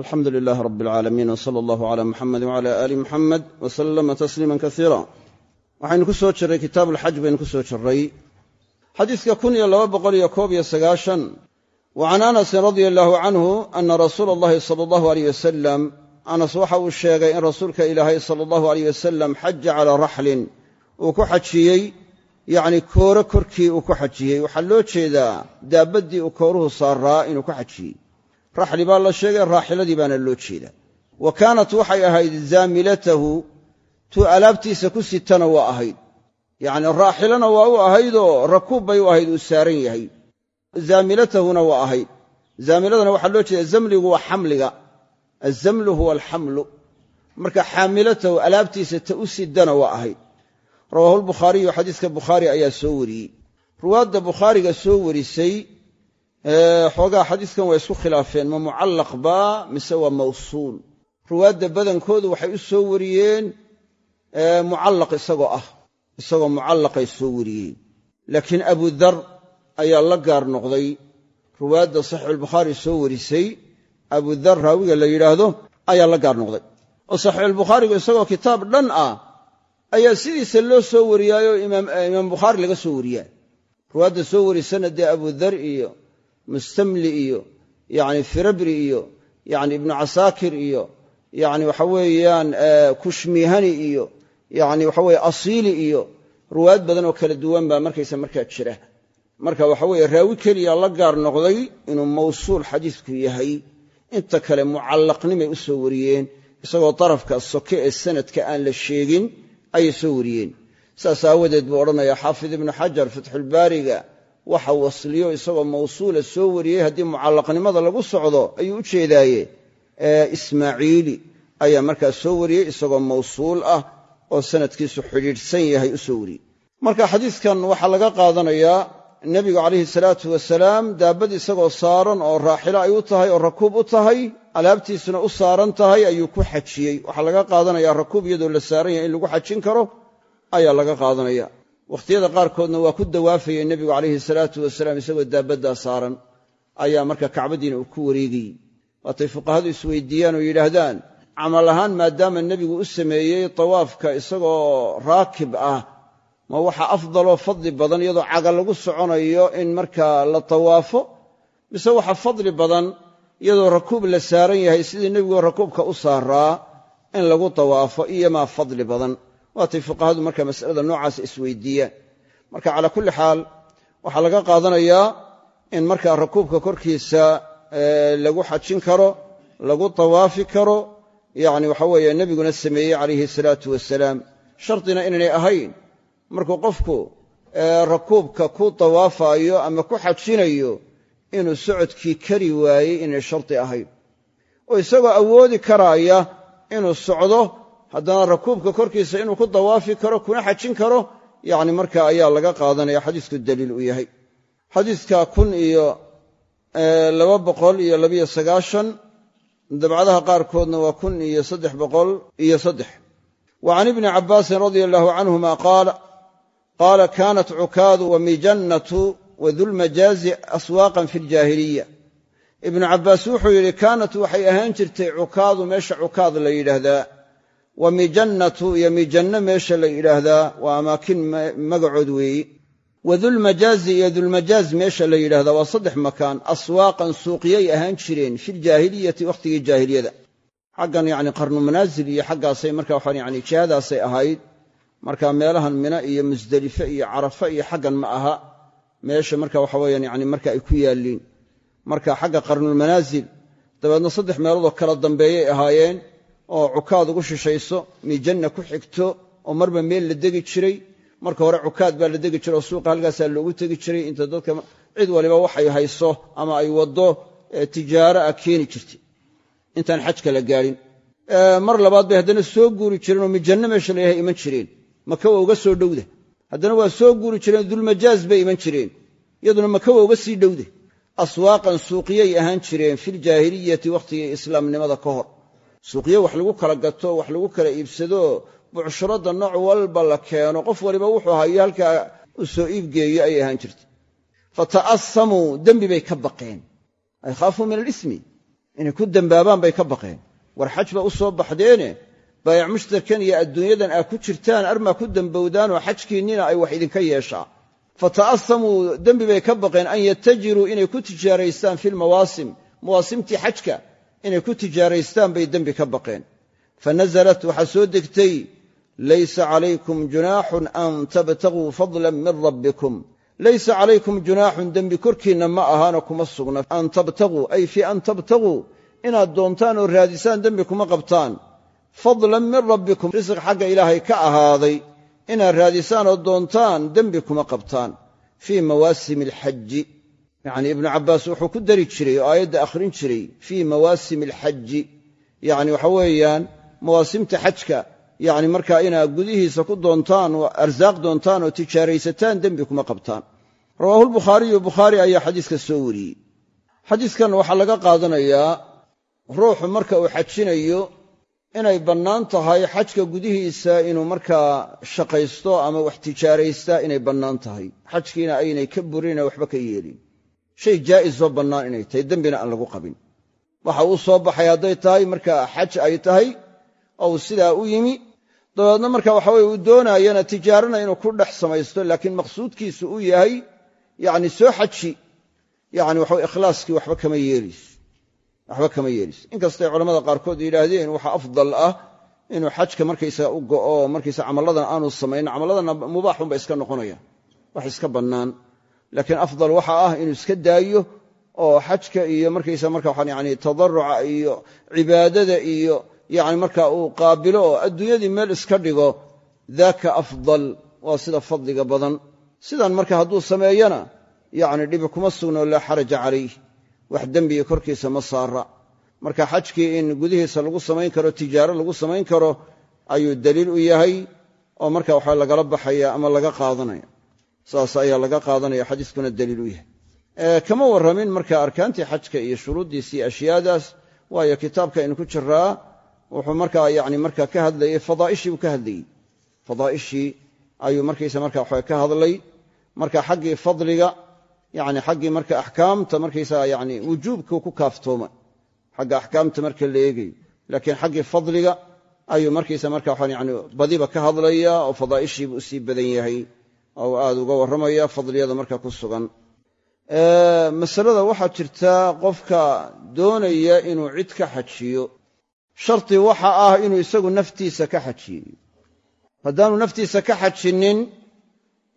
alxamdu lilaah rab alcaalamiin w sala allahu cala muxamedi wcala aali muxamed wa sallama tasliima kasiira waxaynu ku soo jirray kitaabu alxaj baynu ku soo jirray xadiiska wa can anasin radia allahu canhu ana rasuula allahi sala allahu aleyh wasalam anas waxa uu sheegay in rasuulka ilaahay sala allahu aleyh wasalam xaja calaa raxlin uu ku xajiyey yacni koore korkii uu ku xajiyey. Waxaa loo jeedaa daabaddii uu kooruhu saaraa inuu ku xajiyey raxli baa la sheegay raaxiladii baana loo jeedaa. Wa kaanat waxay ahayd zaamilatahu tuu alaabtiisa ku sitana waa ahayd. Yacni raaxilana waa u ahaydoo rakuub bay u ahayd uu saaran yahay. Zaamilatahuna waa ahayd. Zaamiladana waxaa loo jeeda zamligu waa xamliga. Azamlu huwa alxamlu. Marka xaamilatahu alaabtiisa ta u sidana waa ahayd. Rawaahu lbukhaariyu xadiiska bukhaari ayaa soo wariyey. Ruwaadda bukhaariga soo warisay xoogaa xadiiskan waa isku khilaafeen ma mucallaq baa mise waa mawsuul. Ruwaadda badankoodu waxay u soo wariyeen mucallaq isagoo ah isagoo mucallaqay soo wariyeen. Laakiin abudar ayaa la gaar noqday. Ruwaadda saxiixulbukhaari soo warisay abudar raawiga la yidhaahdo ayaa la gaar noqday. Oo saxiixulbukhaarigu isagoo kitaab dhan ah ayaa sidiisa loo soo wariyaayoo imaam bukhaari laga soo wariyaa ruwaadda soo warisana dee abudar iyo mustamli iyo yacni firabri iyo yacni ibnu casaakir iyo yacni waxa weeyaan kushmihani iyo yacni waxa weye asiili iyo ruwaad badan oo kala duwan baa markaysa markaa jira. Marka waxa weeye raawi keliya la gaar noqday inuu mawsuul xadiisku yahay. Inta kale mucallaqnimay u soo wariyeen isagoo darafka soke ee sanadka aan la sheegin ayay soo wariyeen. Saas aawadeed buu odhanayaa xaafid ibnu xajar fatxulbaariga waxa wasliyo isagoo mawsuula soo wariyey haddii mucallaqnimada lagu socdo ayuu u jeedaaye ismaaciili ayaa markaa soo wariyey isagoo mawsuul ah oo sanadkiisu xidhiidhsan yahay u soo wariyey. Marka xadiiskan waxaa laga qaadanayaa nebigu calayhi salaatu wasalaam daabad isagoo saaran oo raaxilo ay u tahay oo rakuub u tahay alaabtiisuna u saaran tahay ayuu ku xajiyey. Waxaa laga qaadanayaa rakuub iyadoo la saaran yahay in lagu xajin karo ayaa laga qaadanaya wakhtiyada qaarkoodna waa ku dawaafayey nebigu calayhi salaatu wasalaam isagoo daabaddaa saaran. Ayaa marka kacbadiina uu ku wareegayey waatay fuqahadu isweydiiyaan oo yidhaahdaan camal ahaan maadaama nebigu u sameeyey tawaafka isagoo raakib ah ma waxa afdaloo fadli badan iyadoo caga lagu soconayo in markaa la tawaafo? Mise waxa fadli badan iyadoo rakuub la saaran yahay sidii nebigoo rakuubka u saaraa in lagu tawaafo iyomaa fadli badan waatay fuqahadu marka masalada noocaas isweydiiyaan marka calaa kulli xaal waxaa laga qaadanayaa in markaa rakuubka korkiisa lagu xajin karo lagu tawaafi karo yacni waxa weeye nebiguna sameeyey calayhi salaatu wasalaam shardina inaynay ahayn markuu qofku rakuubka ku tawaafaayo ama ku xajinayo inuu socodkii kari waayey inay shardi ahayn. Oo isagoo awoodi karaaya inuu socdo haddana rakuubka korkiisa inuu ku dawaafi karo kuna xajin karo yacni marka ayaa laga qaadanaya xadiisku daliil u yahay. Xadiiska kun iyo laba boqol iyo labiyo sagaashan dabcadaha qaarkoodna waa kun iyo saddex boqol iyo saddex. Wa ibni cabbaasin radia allahu canhuma qaala qaala kaanat cukaadu wa mijannatu wa dulmajaazi aswaaqan fi ljaahiliya. Ibnu cabbaas wuxuu yidhi kaanat waxay ahaan jirtay cukaadu meesha cukaad la yidhaahdaa wa mijannatu iyo mijanno meesha la yidhaahdaa waa amaakin magacood weeyi. Wa dulmajaazi iyo dulmajaaz meesha la yidhahdaa waa saddex makaan. Aswaaqan suuqyay ahaan jireen filjaahiliyati wakhtigii jaahiliyada. Xaggan yacni qarnu manaasil iyo xaggaasay marka waxaan yani jihadaasay ahayd. Marka meelahan mina iyo musdelife iyo carafa iyo xaggan ma aha. Meesha marka waxa weyaan yani marka ay ku yaalliin. Marka xagga qarnulmanaasil dabeedna saddex meeloodoo kala dambeeyay ahaayeen oo cukaad ugu shishayso mijanna ku xigto oo marba meel la degi jiray marka hore cukaad baa la degi jiray oo suuqa halkaasaa loogu tegi jiray inta dadka cid waliba waxay hayso ama ay waddo tijaaro ah keeni jirtay. Intaan xajka la gaadhin mar labaad bay haddana soo guuri jireen oo mijanno meesha layahay iman jireen. Maka uga soo dhowda haddana waa soo guuri jireen dulmajaaz bay iman jireen. Iyaduna maka uga sii dhowda aswaaqan suuqiyay ahaan jireen filjaahiliyati wakhtigii islaamnimada ka hor suuqyo wax lagu kala gato wax lagu kala iibsado bucshuradda nooc walba la keeno qof waliba wuxuu hayo halkaa u soo iibgeeyo ayay ahaan jirtay. Fata'asamuu dembi bay ka baqeen. Ay khaafuu min alismi inay ku dembaabaan bay ka baqeen. War xaj ba u soo baxdeene baayac mushtarkan iyo adduunyadan aa ku jirtaan armaa ku dembowdaanoo xajkiinnina ay wax idinka yeeshaa. Fa ta'asamuu dembi bay ka baqeen an yatajiruu inay ku tijaaraystaan fi lmawaasim mawaasimtii xajka inay ku tijaaraystaan bay dembi ka baqeen. Fa nasalat waxaa soo degtay laysa calaykum junaaxun an tabtaguu fadlan min rabbikum. Laysa calaykum junaaxun dembi korkiinna ma ahaano kuma sugna. An tabtaguu ay fii an tabtaguu inaad doontaan oo raadisaan dembi kuma qabtaan. Fadlan min rabbikum risq xagga ilaahay ka ahaaday inaad raadisaan oo doontaan dembi kuma qabtaan. Fii mawaasimi alxaji yacni ibnu cabbaas wuxuu ku dari jiray oo aayadda akhrin jiray fii mawaasimi alxaji yacni waxa weeyaan mawaasimta xajka yacni markaa inaad gudihiisa ku doontaan oo arsaaq doontaan oo tijaaraysataan dembi kuma qabtaan. Rawaahu lbukhaariyu bukhaari ayaa xadiiska soo wariyey. Xadiiskan waxaa laga qaadanayaa ruuxu marka uu xajinayo inay bannaan tahay xajka gudihiisa inuu markaa shaqaysto ama wax tijaaraystaa inay bannaan tahay. Xajkiina aynay ka burina waxba ka yeelin shay jaa'isoo bannaan inay tahay dembina aan lagu qabin. Waxa uu soo baxay hadday tahay markaa xaj ay tahay oo uu sidaa u yimi. Dabeedna marka waxa weye uu doonaayana tijaarana inuu ku dhex samaysto laakiin maqsuudkiisu uu yahay yacni soo xaji yacni waxa ikhlaaskii waxba kama yeelis inkastay culamada qaarkood yidhaahdeen waxaa afdal ah inuu xajka markaysaga u go'o markaysaa camalladan aanu samayn camalladanna mubaaxunba iska noqonaya wax iska bannaan laakiin afdal waxa ah inuu iska daayo oo xajka iyo markaysa marka waxaan yani tadaruca iyo cibaadada iyo yani marka uu qaabilo oo adduunyadii meel iska dhigo daaka afdal waa sida fadliga badan. Sidan marka hadduu sameeyana yacni dhibi kuma sugnoo laa xaraja calayh wax dembiga korkiisa ma saara. Marka xajkii in gudihiisa lagu samayn karo tijaaro lagu samayn karo ayuu daliil u yahay oo marka waxa lagala baxaya ama laga qaadanaya saas ayaa laga qaadanaya xadiiskuna daliil u yahay. Kama warramin marka arkaantii xajka iyo shuruuddiisii ashyaadaas waayo kitaabka aynu ku jiraa wuxuu markaa yani marka ka hadlayey fadaa'ishii buu ka hadlayey fadaa'ishii ayuu markaysa marka waxa ka hadlay. Marka xaggii fadliga yani xaggii marka axkaamta markaysaga yani wujuubkuu ku kaaftooma xagga axkaamta marka la eegayo laakiin xaggii fadliga ayuu markaysa marka yani badiba ka hadlaya oo fadaa'ishiibuu u sii badan yahay oo aad uga warramaya fadliyada marka ku sugan. Masalada waxaa jirta qofka doonaya inuu cid ka xajiyo. Shardi waxa ah inuu isagu naftiisa ka xajiyo. Haddaanu naftiisa ka xajinnin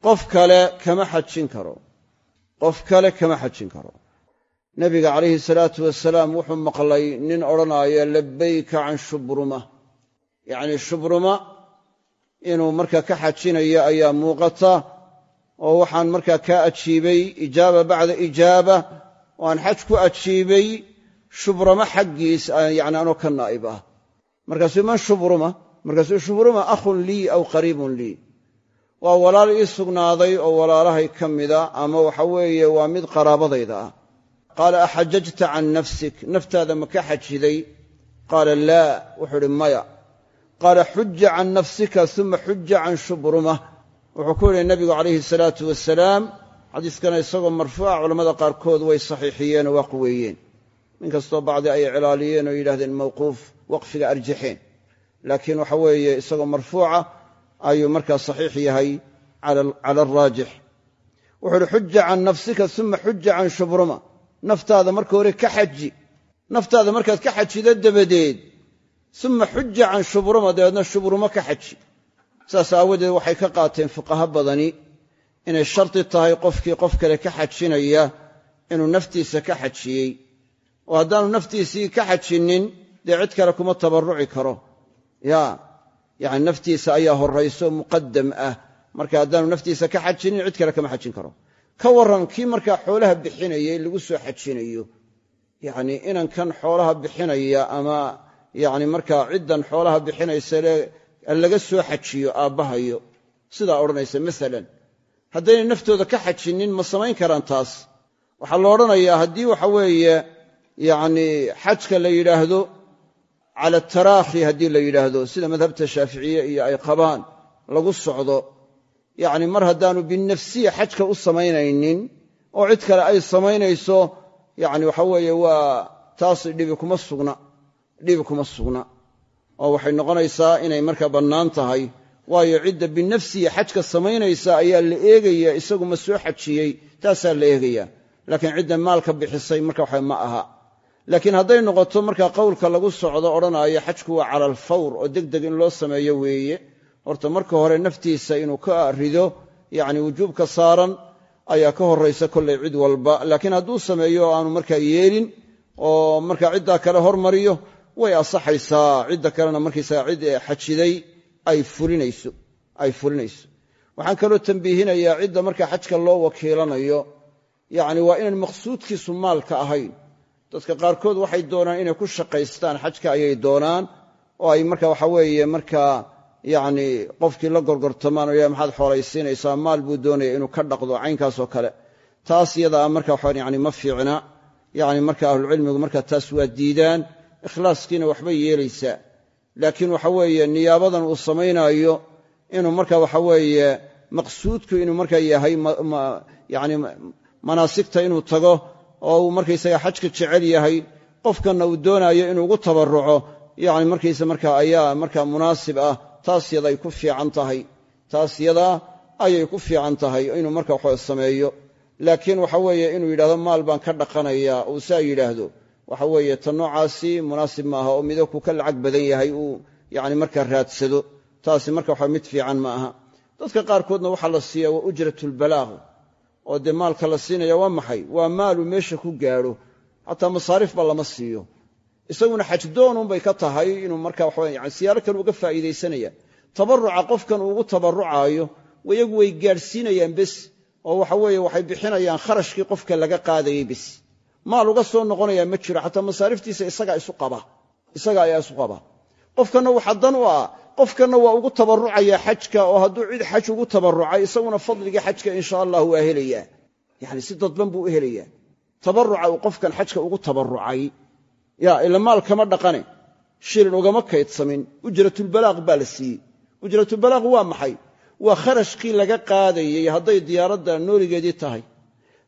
qof kale kama xajin karo. Qof kale kama xajin karo. Nebiga calayhi salaatu wasalaam wuxuu maqlay nin odhanaya labayka can shubruma. Yacnii shubruma inuu markaa ka xajinayo ayaa muuqata oo waxaan markaa kaa ajiibay ijaaba bacda ijaaba waan xaj ku ajiibay shubruma xaggiis yani anoo ka naa'ib ah. Markaasuu man shubruma markaasuu shubruma akhun lii aw qariibun lii. Waa walaal ii sugnaaday oo walaalahay ka mida ama waxa weeye waa mid qaraabadayda ah. Qaala axajajta can nafsik? Naftaada ma ka xajiday? Qaala laa. Wuxuu idhi maya qaala xuja can nafsika uma xuja can shubruma. Wuxuu ku yidhi nebigu calayhi salaatu wasalaam xadiiskana isagoo marfuuca culammada qaarkood way saxiixiyeen oo waa quweeyeen. Inkastoo bacdi ay cilaaliyeen oo yidhahdeen mawquuf waqfiga arjaxeen. Laakiin waxa weeye isagoo marfuuca ayuu markaa saxiix yahay cala araajix wuxuu uhi xuja can nafsika uma xuja can shubruma. Naftaada marka hore ka xaji naftaada markaad ka xajido dabadeed uma xuja can shubruma dabeedna shubruma ka xaji saas aawadeed waxay ka qaateen fuqaha badani inay shardi tahay qofkii qof kale ka xajinaya inuu naftiisa ka xajiyey oo haddaanu naftiisii ka xajinnin dee cid kale kuma tabarruci karo ya yacni naftiisa ayaa horrayso muqaddam ah marka haddaanu naftiisa ka xajinin cid kale kama xajin karo ka warran kii markaa xoolaha bixinayay lagu soo bixinaya yacni markaa ciddan xoolaha bixinaysa laga soo xajiyo aabbahayo sidaa odhanaysa masalan haddaynay naftooda ka xajinin ma samayn karaan taas. Waxaa la odhanayaa haddii waxa weeye yacni xajka la yidhaahdo cala taraakhi haddii la yidhaahdo sida madhabta shaaficiye iyo ay qabaan lagu socdo. Yacni mar haddaanu binafsiya xajka u samaynaynin oo cid kale ay samaynayso yacni waxa weeye waa taas dhibi kuma sugna dhibi kuma sugna. Oo waxay noqonaysaa inay markaa bannaan tahay. Waayo cidda binafsihi xajka samaynaysa ayaa la eegayaa isagu soo xajiyey taasaa la eegayaa laakiin cidda maalka bixisay marka waxa ma aha. Laakiin hadday noqoto markaa qowlka lagu socdo odhanaayo xajku waa cala alfawr oo deg deg in loo sameeyo weeye. Horta marka hore naftiisa inuu ka rido yacni wujuubka saaran ayaa ka horraysa kollay cid walba. Laakiin hadduu sameeyo aanu markaa yeelin oo markaa ciddaa kale hormariyo way asaxaysaa cidda kalena markaysaga cid xajiday ay fulinayso ay fulinayso. Waxaan kaloo tambiihinayaa cidda markaa xajka loo wakiilanayo yacni waa inaan maqsuudkiisu maalka ahayn. Dadka qaarkood waxay doonaan inay ku shaqaystaan xajka ayay doonaan oo ay marka waxa weeye markaa yacni qofkii la gorgortamaan oo maxaad xoolaysiinaysaa maal buu doonaya inuu ka dhaqdo caynkaasoo kale. Taas iyadaa marka waxa yani ma fiicna yacni marka ahlucilmigu marka taas waa diidaan ikhlaaskiina waxbay yeelaysaa. Laakiin waxa weeye niyaabadan uu samaynaayo inuu marka waxa weeye maqsuudku inuu marka yahay yani manaasigta inuu tago oo uu markaysaga xajka jecel yahay qofkanna uu doonaayo inuu ugu tabarruco yani markaysa marka ayaa marka munaasib ah taas yaday ku fiican tahay taas ayay ku fiican tahay inuu marka waxaa sameeyo. Laakiin waxa weeye inuu yidhahdo maal baan ka dhaqanayaa uu saa yidhaahdo waxa weeye ta noocaasi munaasib maaha oo midabku ka lacag badan yahay uu yani markaa raadsado. Taasi marka waxa mid fiican ma aha. Dadka qaarkoodna waxaa la siiya waa ujratulbalaaq oo dee maalka la siinaya waa maxay? Waa maaluu meesha ku gaadho. Xataa masaarifba lama siiyo. Isaguna xajdoonunbay ka tahay inuu marka waxaa yani siyaaro kale uga faa'iidaysanaya. Tabaruca qofkan uugu tabarucaayo iyagu way gaadhsiinayaan bes oo waxa weeye waxay bixinayaan kharashkii qofka laga qaadayey bes maal uga soo noqonayaa ma jiro xataa masaariftiisa isagaa ayaa isu qaba. Qofkanna waxa dan u ah qofkanna waa ugu tabarucayaa xajka oo hadduu cid xaj ugu tabarucay isaguna fadligii xajka insha allah waa helayaa. Yani si dadban buu u helayaa. Tabaruca uu qofkan xajka ugu tabarucay ya ila maal kama dhaqane. Shilin ugama kaydsamin. Ujratulbalaaq baa la siiyey. Ujratulbalaaq waa maxay? Waa kharashkii laga qaadayey hadday diyaaradda nooligeedii tahay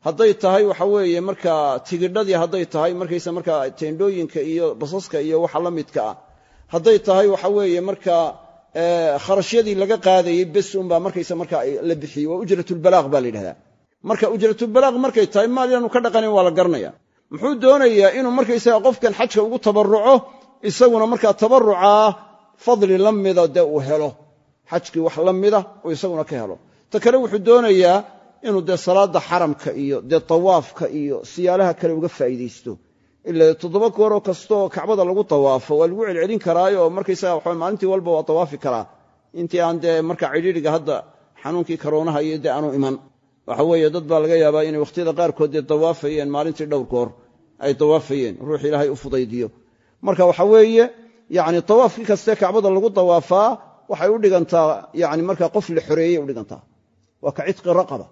hadday tahay waxa weeye markaa tigidhadii hadday tahay markaysa markaa teendhooyinka iyo basaska iyo waxa la midka ah. Hadday tahay waxa weeye markaa kharashyadii laga qaadayey bes unbaa markaysa markaa la bixiyey waa ujratulbalaaq baa la yidhahdaa. Marka ujratulbalaaq markay tahay maal inaanu ka dhaqanin waa la garanaya muxuu doonayaa inuu markaysaga qofkan xajka ugu tabaruco isaguna markaa tabarucaa fadli la mida dee uu helo. Xajkii wax la mida uu isaguna ka helo. Ta kale wuxuu doonayaa inuu dee salaadda xaramka iyo dee tawaafka iyo siyaalaha kale uga faa'iidaysto. Ila toddoba gooroo kastaoo kacbada lagu tawaafo waa lagu celcelin karaayo markaysaga waxa maalintii walba waa tawaafi karaa. Intii aan dee marka cidhiidriga hadda xanuunkii karoonaha iyo dee aanu iman. Waxa weeye dad baa laga yaabaa inay wakhtiyada qaarkood dee dawaafayeen maalintii dhowr goor. Ay dawaafayeen ruux ilaahay u fudaydiyo. Marka waxa weeye yani tawaafkii kastee kacbada lagu dawaafaa waxay u dhigantaa yani marka qof la xoreeyey u dhigantaa. Waa ka cidqi raqaba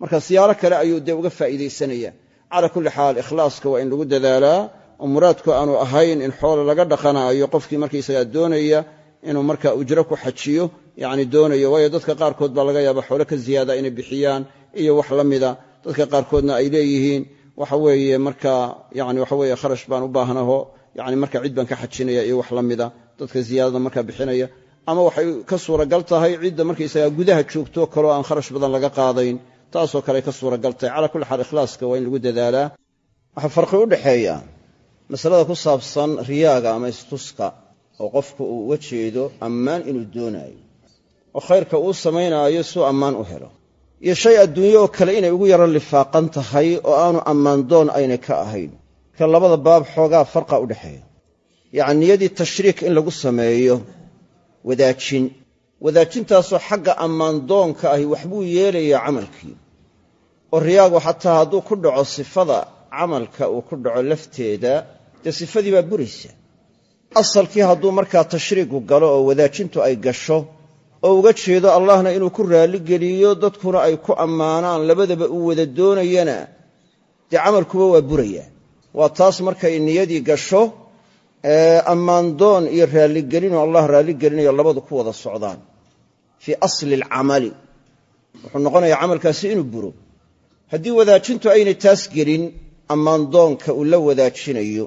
marka siyaalo kale ayuu dee uga faa'iidaysanaya. Calaa kulli xaal ikhlaaska waa in lagu dadaalaa. Oo muraadku aanu ahayn in xoolo laga dhaqanaayo qofkii markaysagaa doonaya inuu marka ujro ku xajiyo yani doonayo. Waayo dadka qaarkood baa laga yaaba xoolo ka ziyaada inay bixiyaan iyo wax la mida. Dadka qaarkoodna ay leeyihiin waxa weeye marka yani waxa weye kharash baan u baahnaho. Yani marka cid baan ka xajinaya iyo wax la mida. Dadka ziyaadada marka bixinaya. Ama waxay ka suuragal tahay cidda markaysaga gudaha joogto kaloo aan kharash badan laga qaadayn taasoo kale ka suuragal tahay calaa kulli xaal ikhlaaska waa in lagu dadaalaa. Waxaa farqi u dhexeeya masalada ku saabsan riyaaga ama istuska oo qofku uu uga jeedo ammaan inuu doonaayo oo khayrka uu samaynaayo suu ammaan u helo. Iyo shay adduunye oo kale inay ugu yaro lifaaqan tahay oo aanu ammaan doon aynay ka ahayn. Ka labada baab xoogaa farqa u dhexeeya. Yacni niyadii tashriik in lagu sameeyo wadaajin wadaajintaasoo xagga ammaandoonka ahi waxbuu yeelayaa camalkii. oo riyaagu xataa hadduu ku dhaco sifada camalka uu ku dhaco lafteeda dee sifadii baa buraysa. Asalkii hadduu markaa tashriigu galo oo wadaajintu ay gasho oo uga jeedo allahna inuu ku raalligeliyo dadkuna ay ku ammaanaan labadaba uu wada doonayana dee camalkuba waa buraya. Waa taas markay niyadii gasho ammaandoon iyo raalligelinoo allah raalligelinayo labadu ku wada socdaan fii asli alcamali. Wuxuu noqonayaa camalkaasi inuu buro. Haddii wadaajintu aynay taas gelin ammaandoonka uu la wadaajinayo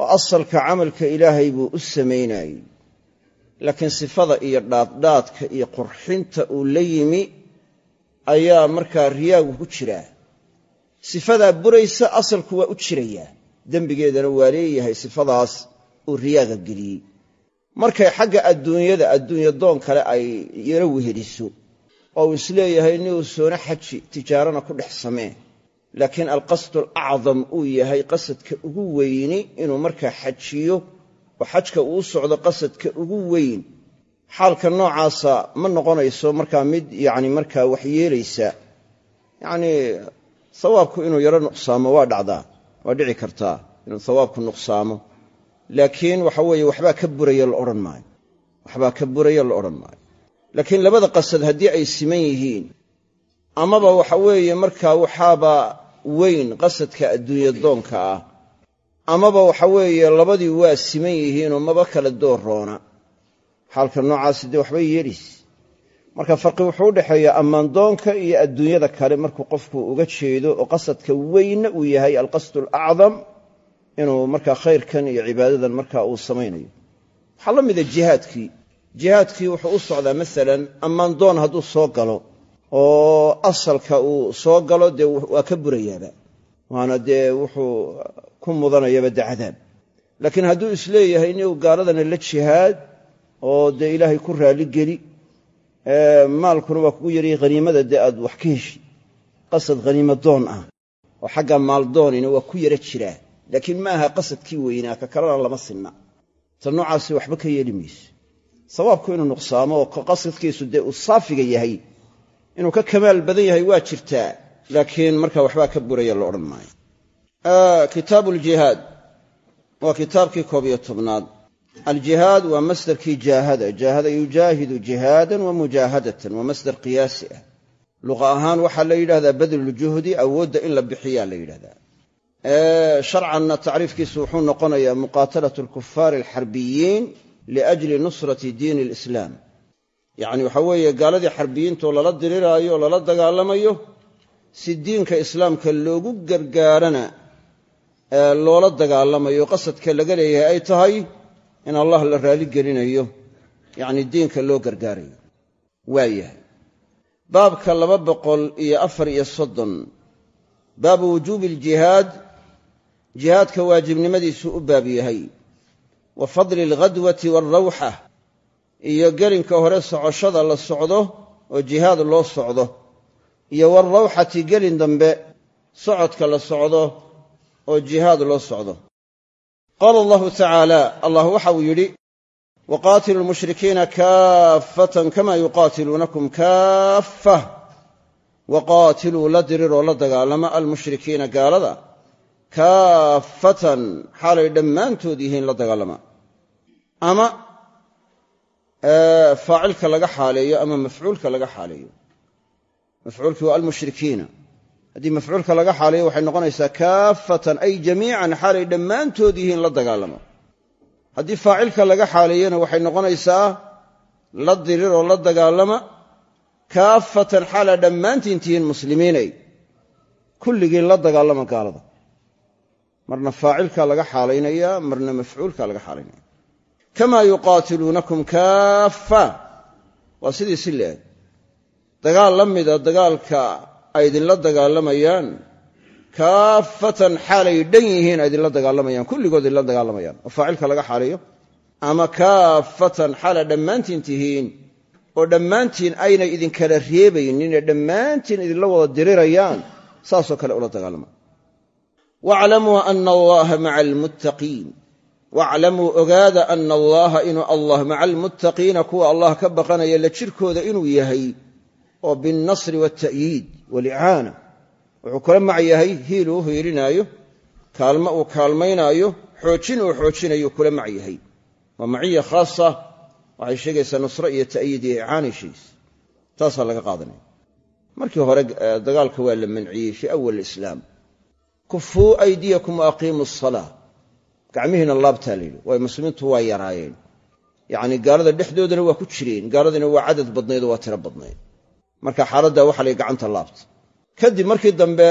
oo asalka camalka ilaahay buu u samaynayey laakiin sifada iyo dhaadhaadka iyo qurxinta uu la yimi ayaa markaa riyaagu ku jiraa. Sifadaa buraysa asalku waa u jirayaa. Dembigeedana waa leeyahay sifadaas uu riyaaga geliyey markay xagga adduunyada adduunya doon kale ay yaro weheliso oo uu is leeyahay inuu soona xaji tijaarana ku dhex samee. Laakiin alqasdu alacdam uu yahay qasadka ugu weyni inuu markaa xajiyo oo xajka uu socdo qasadka ugu weyn. Xaalka noocaasa ma noqonayso markaa mid yacni markaa wax yeelaysa. Yacnii sawaabku inuu yaro nuqsaamo waa dhacdaa waa dhici kartaa inuu sawaabku nuqsaamo laakiin waxa weeye waxbaa ka buraya la odhan maayo. Waxbaa ka buraya la odhan maayo. Laakiin labada qasad haddii ay siman yihiin amaba waxa weeye markaa waxaaba weyn qasadka adduunya doonka ah. Amaba waxa weeye labadii waa siman yihiinoo maba kala door roona. Xaalka noocaasi dee waxbay yeelis. Marka farqi wuxuu u dhexeeyaa ammaandoonka iyo adduunyada kale markuu qofku uga jeedo oo qasadka weynna uu yahay alqasdu alacdam inuu markaa khayrkan iyo cibaadadan markaa uu samaynayo. Waxaa la mida jihaadkii. Jihaadkii wuxuu u socdaa masalan ammaandoon hadduu soo galo oo asalka uu soo galo dee waa ka burayaaba. Waana dee wuxuu ku mudanayaba de cadaab. Laakiin hadduu is leeyahay inuu gaaladana la jihaad oo dee ilaahay ku raalligeli maalkuna waa kugu yariyay haniimada dee aad wax ka heshi qasad haniimo doon ah oo xagga maaldoonina waa ku yara jiraa laakiin ma aha qasadkii weynaa ka kalena lama sinna. Ta noocaasi waxba ka yeeli mayso. Sawaabku inuu nuqsaamo oo qasadkiisu dee uu saafiga yahay inuu ka kamaal badan yahay waa jirtaa laakiin marka waxbaa ka buraya la odhan maayo. Kitaabu waa kitaabkii koob iyo tobnaad. Aljihaad waa masdarkii jaahada. Jaahada yujaahidu jihaadan wa mujaahadatan waa masdar qiyaasi ah. Luqa ahaan waxaa la yidhahdaa badluljuhdi awoodda in la bixiyaa la yidhahdaa sharcanna tacriifkiisu wuxuu noqonayaa muqaatalat alkufaari alxarbiyiin liajli nusrati diini alislaam. Yacni waxaa weeye gaaladii xarbiyiintoo lala diriraayo oo lala dagaalamayo si diinka islaamka loogu gargaarana loola dagaalamayo qasadka laga leeyahay ay tahay in allah la raali gelinayo yacni diinka loo gargaarayo. Waayahay. Baabka laba boqol iyo afar iyo soddon. Baabu wujuubi aljihaad jihaadka waajibnimadiisuu u baab yahay. Wa fadli alghadwati waalrawxa iyo gelinka hore socoshada la socdo oo jihaad loo socdo. Iyo waalrawxati gelin dambe socodka la socdo oo jihaad loo socdo. Qaala allahu tacaala allah waxa uu yidhi waqaatilu lmushrikiina kaaffatan kama yuqaatiluunakum kaaffah waqaatiluu la diriroo la dagaalama almushrikiina gaalada kaaffatan xaalay dhammaantood yihiin la dagaalama. Ama faacilka laga xaaleeyo ama mafcuulka laga xaaleeyo. Mafcuulkii waa almushrikiina. Haddii mafcuulka laga xaaleeyo waxay noqonaysaa kaaffatan ay jamiican xaalay dhammaantood yihiin la dagaalama. Haddii faacilka laga xaaleeyona waxay noqonaysaa la diriroo la dagaalama kaaffatan xaala dhammaantiin tihiin muslimiinay. Kulligii la dagaalama gaalada marna faacilka laga xaalaynaya marna mafcuulka laga xaalaynaya. Kamaa yuqaatiluunakum kaaffa. Waa sidii si leeg. Dagaal la mida dagaalka ay idinla dagaalamayaan kaaffatan xaalay dhan yihiin ay idinla dagaalamayaan kulligood idinla dagaalamayaan. Oo faacilka laga xaalayo. Ama kaaffatan xaala dhammaantiin tihiin oo dhammaantiin aynay idinkala reebaynin ee dhammaantiin idinla wada dirirayaan saasoo kale ula dagaalama waclamuu ana allaha maca almuttaqiin waclamuu ogaada ana allaha inuu allah maca almuttaqiina kuwa allah ka baqanaya la jirkooda inuu yahay oo binnasri waalta'yiid waalicaana wuxuu kula mac yahay hiil uu hiilinaayo kaalmo uu kaalmaynaayo xoojin uu xoojinayo kula mac yahay waa maciya khaasa waxay sheegaysaa nusro iyo ta'yiid iyo icaanay sheegaysa taasaa laga qaadanaya markii kufuu aydiyakum wa aqiimuu asalaa gacmihiina laabtaa la muslimiintu waa yaraayeen. Yacnii gaalada dhexdoodana waa ku jireen. Gaaladina waa cadad badnayd oo waa tiro badnayd. Marka xaaladdaa waxa lay gacanta laabta. Kadib markii dambe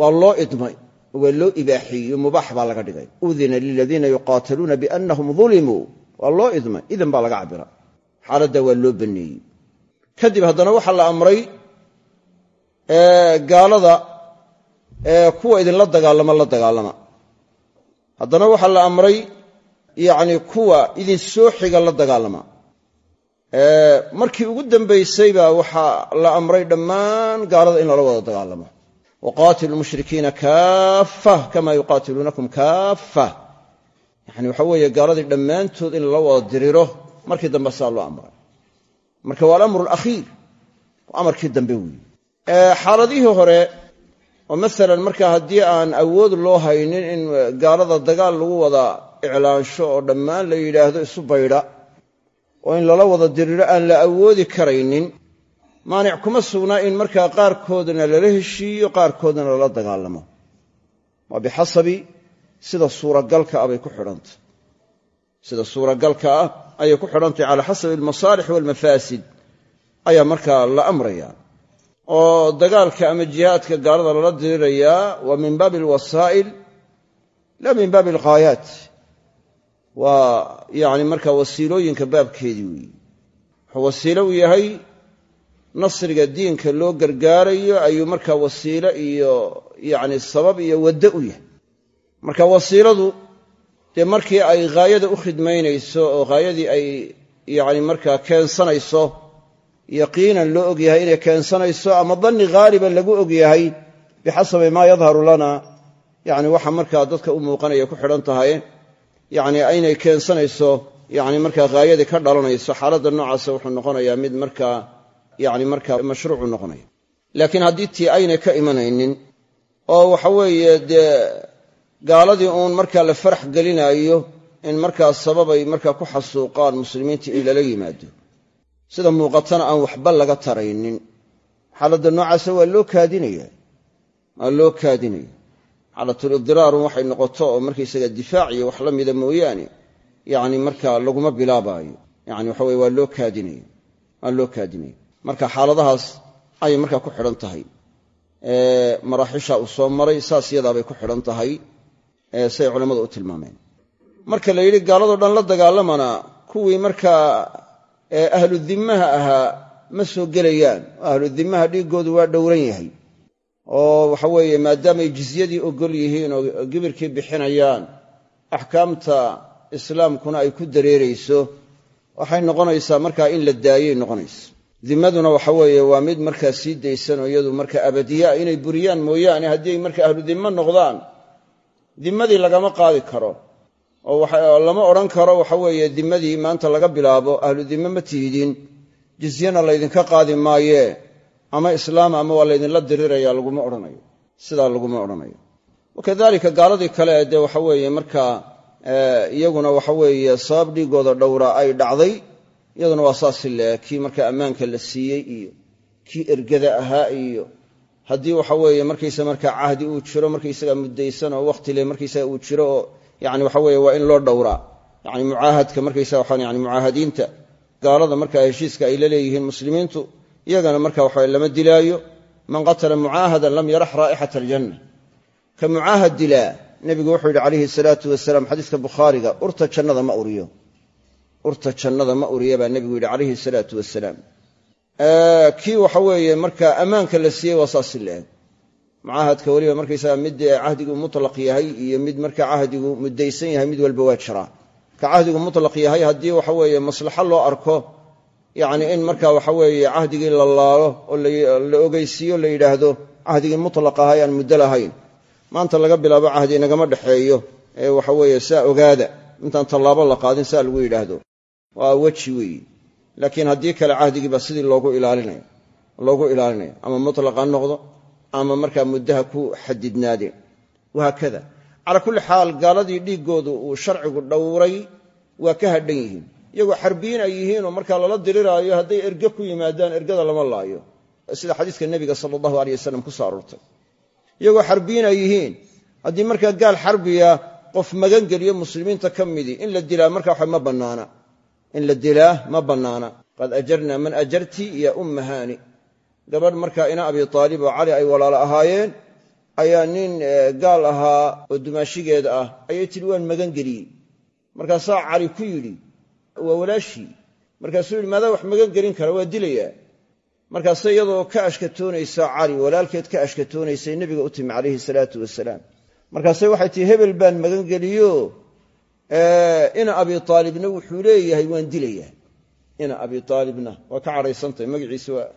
waa loo idmay. Waa loo ibaaxiyo. Mubaax baa laga dhigay. Udina liladiina yuqaatiluuna biannahum dulimuu waa loo idmay. Idan baa laga cabira xaaladda waa loo banneeyey kadib haddana waxaa la amray gaalada kuwa idinla dagaalama la dagaalama. Haddana waxaa la amray yacni kuwa idin soo xiga la dagaalama. Markii ugu dambaysay baa waxaa la amray dhammaan gaalada in lala wada dagaalamo. Waqaatilu lmushrikiina kaaffa kama yuqaatiluunakum kaaffa. Yani waxa weeye gaaladii dhammaantood in lala wada diriro markii dambe saa loo amray. Marka waa alamru alakhiir amarkii dambe weeye xaaladihii hore oo masalan marka haddii aan awood loo haynin in gaalada dagaal lagu wada iclaansho oo dhammaan la yidhaahdo isu baydha oo in lala wada diriro aan la awoodi karaynin maanic kuma sugnaa in markaa qaarkoodna lala heshiiyo qaarkoodna lala dagaalamo. Waa bixasabi sida suuragalka ah ku xidhantah sida suuragalka ah ayay ku xidhantahy calaa xasabi almasaalix waalmafaasid ayaa markaa la amraya oo dagaalka ama jihaadka gaalada lala dirirayaa waa min baabi alwasaa'il la min baabi alghaayaat waa yani markaa wasiilooyinka baabkeedii weeye wuxuu wasiilo u yahay nasriga diinka loo gargaarayo ayuu markaa wasiilo iyo yani sabab iyo waddo u yahay. Marka wasiiladu dee markii ay ghaayada u khidmaynayso oo ghaayadii ay yani markaa keensanayso yaqiinan loo ogyahay inay keensanayso ama danni haaliban lagu ogyahay bixasabi maa yadharu lana yani waxa markaa dadka u muuqanaya ku xidhan tahay yani aynay keensanayso yani markaa haayadii ka dhalanayso xaaladda noocaasa wuxuu noqonayaa mid markaa yani markaa mashruucu noqonaya. Laakiin haddii tii aynay ka imanaynin oo waxa weeye gaaladii uun markaa la farax gelinaayo in markaa sababay markaa ku xasuuqaan muslimiinta in lala yimaado sida muuqatana aan waxba laga taraynin. Xaaladda noocaasa waa loo kaadinaya. Waa loo kaadinaya. Xaalatulibdiraarun waxay noqoto oo markaysaga difaac iyo wax la mida mooyaane yani markaa laguma bilaabaayo. Yani waxa weye waa loo kaadinaya. Waa loo kaadinaya. Marka xaaladahaas ayay markaa ku xidhan tahay. Maraaxisha uu soo maray saas yadaabay ku xidhan tahay say culammadu u tilmaameen. Marka la yidhi gaaladoo dhan la dagaalamana kuwii markaa ahlu dimmaha ahaa ma soo gelayaan. Ahlu dimmaha dhiiggoodu waa dhowran yahay. Oo waxa weeye maadaamay jizyadii ogol yihiin oo gibirkii bixinayaan axkaamta islaamkuna ay ku dareerayso waxay noqonaysaa markaa in la daayay noqonaysa. Dimaduna waxa weeye waa mid markaa sii daysan oo iyadu marka abadiyaa inay buriyaan mooyaane haddii ay marka ahlu dimmo noqdaan dimmadii lagama qaadi karo oo lama odhan karo waxa weeye dimmadii maanta laga bilaabo ahlu dimme ma tiidin jizyana laydinka qaadi maayee ama islaam ama waa laydinla diriraya laguma odhanayo sidaa laguma odhanayo. Wakadalika gaaladii kale dee waxa weeye markaa iyaguna waxa weeye sabab dhiigooda dhowra ay dhacday iyaduna waa saasi le kii markaa la siiyey iyo kii ergada ahaa iyo haddii waxa weeye markaysa markaa cahdi uu jiro markaysaga muddaysan oo wakhti le markaysaga uu jiro oo yani waxa weeye waa in loo dhowraa. Yani mucaahadka markaysaga waxaan yani mucaahadiinta gaalada markaa heshiiska ay la leeyihiin muslimiintu iyagana marka waxa lama dilaayo. Man qatala mucaahadan lam yarax raa'ixata aljanna. Ka mucaahad dilaa nebigu wuxuu yidhi calayhi salaatu wasalaam xadiiska bukhaariga urta jannada ma uriyo. Urta jannada ma uriya baa nebigu yidhi calayhi salaatu wasalaam kii waxa weeye marka ammaanka la siiyey waa saasi leeg mucaahadka weliba markaysaga mid cahdigu mutlaq yahay iyo mid marka cahdigu muddaysan yahay mid walba waa jiraa. Ka cahdigu mutlaq yahay haddii waxa weeye maslaxo loo arko yacni in marka waxa weeye cahdigii la laalo oo la ogeysiiyo la yidhaahdo cahdigii mutlaq ahay aan muddo lahayn. Maanta laga bilaabo cahdi inagama dhexeeyo ee waxa weeye saa ogaada. Intaan tallaabo la qaadin saa lagu yidhaahdo. Waa weji weeye laakiin haddii kale cahdigiiba sidii loogu ilaalinaya loogu ilaalinaya ama mutlaq noqdo ama markaa muddaha ku xadidnaadeen wahaakada calaa kulli xaal gaaladii dhiiggoodu uu sharcigu dhowray waa ka hadhan yihiin. Iyagoo xarbiyiin ay yihiinoo markaa lala diriraayo hadday erge ku yimaadaan ergada lama laayo. Sida xadiiska nebiga sala allahu aleyh wasalam ku soo iyagoo xarbiyiin ay yihiin. Haddii markaa gaal xarbiya qof magangeliyo muslimiinta ka midii in la dilaa markaa waxa ma bannaana. In la dilaa ma bannaana. Qad ajarnaa man ajarti ya umma gabadh markaa ina abi aalib oo cali ay walaalo ahaayeen ayaa nin gaal ahaa oo dumaashigeed ah ayay tidhi waan magan geliyey. Markaasaa cali ku yidhi waa walaashii. Markaasuu yidhi maadaa wax magan gelin kara waa dilayaa. Markaase iyadoo ka ashkatoonaysa cali walaalkeed ka ashkatoonaysay nebiga u timi calayhi salaatu wasalaam. Markaase waxay tihi hebel baan magan geliyo ina abi aalibna wuxuu leeyahay waan dilayaa. Ina abi aalibna waa ka cadhaysantahay magaciisa waa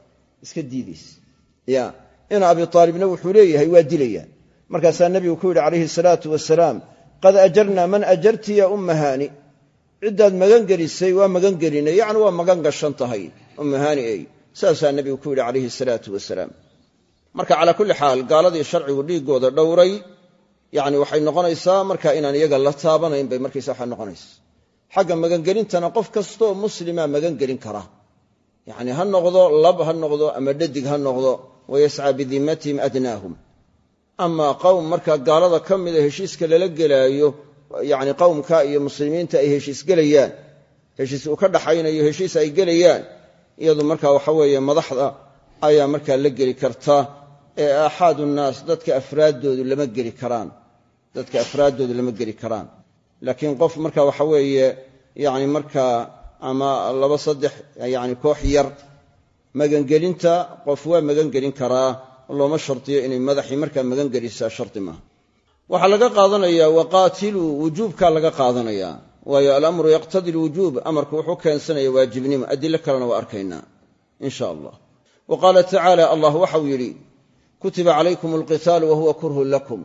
iska diidaysa ya ina abi aalibna wuxuu leeyahay waa dilayaa markaasaa nebigu ku yidhi calayhi salaatu wasalaam qad ajarnaa man ajarti ya umma haani ciddaad magan gelisay waa magan gelinay. Yacni waa magan gashan tahay umma haani ey saasaa nebigu ku yidhi calayhi salaatu wasalaam marka calaa kulli xaal gaaladii sharcigu dhiiggooda dhowray. Yacni waxay noqonaysaa marka inaan iyaga la taabanayn bay markaysa waxaa noqonaysa xagga magangelintana qof kastooo muslima magangelin kara yacni ha noqdo lab ha noqdo ama dhadig ha noqdo wayascaa bidimatihim adnaahum. Amaa qowm marka gaalada ka mida heshiiska lala gelaayo yacni qowmka iyo muslimiinta ay heshiis gelayaan. Heshiis uu ka dhaxaynayo heshiis ay gelayaan. Iyadu marka waxa weeye madaxda ayaa markaa la geli karta ee aaxaadu nnaas dadka afraaddoodu lama geli karaan. Dadka afraaddoodu lama geli karaan. Laakiin qof marka waxa weeye yacni markaa ama laba saddex yacni koox yar magangelinta qof waa magangelin karaa looma shardiyo inay madaxii markaa magangelisaa shardi maaha. Waxaa laga qaadanayaa waqaatiluu wujuubkaa laga qaadanayaa waayo alamru yaqtadi lwujuub amarku wuxuu keensanaya waajibnimo. Adilo kalena waa arkaynaa in sha allah wa qaala tacaala allah waxau yidhi kutiba calaykum alqitaalu wahuwa kurhun lakum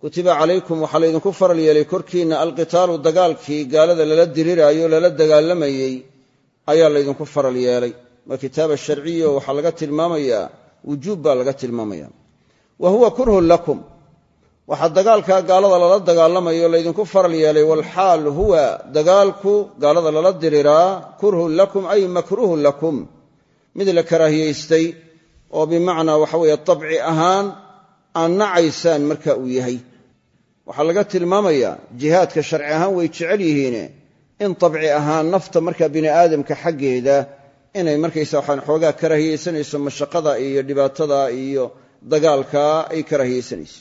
kutiba calaykum waxaa laydinku faral yeelay korkiinna alqitaalu dagaalkii gaalada lala diriraayo lala dagaalamayey ayaa laydinku faral yeelay. Waa kitaaba waxaa laga tilmaamayaa wujuub baa laga tilmaamaya wa huwa kurhun lakum. Waxaa dagaalkaa gaalada lala dagaalamayo laydinku faral yeelay walxaal huwa dagaalku gaalada lala diriraa kurhun lakum ay makruhun lakum. Mid la karaahiyaystay oo bimacnaa waxa weeye dabci ahaan aan nacaysaan marka uu yahay. Waxaa laga tilmaamayaa jihaadka sharci ahaan way jecel yihiine in dabci ahaan nafta marka bini aadamka xaggeeda inay markaysa waxaan xoogaa karaahiyaysanayso mashaqada iyo dhibaatada iyo dagaalka ay karaahiyaysanayso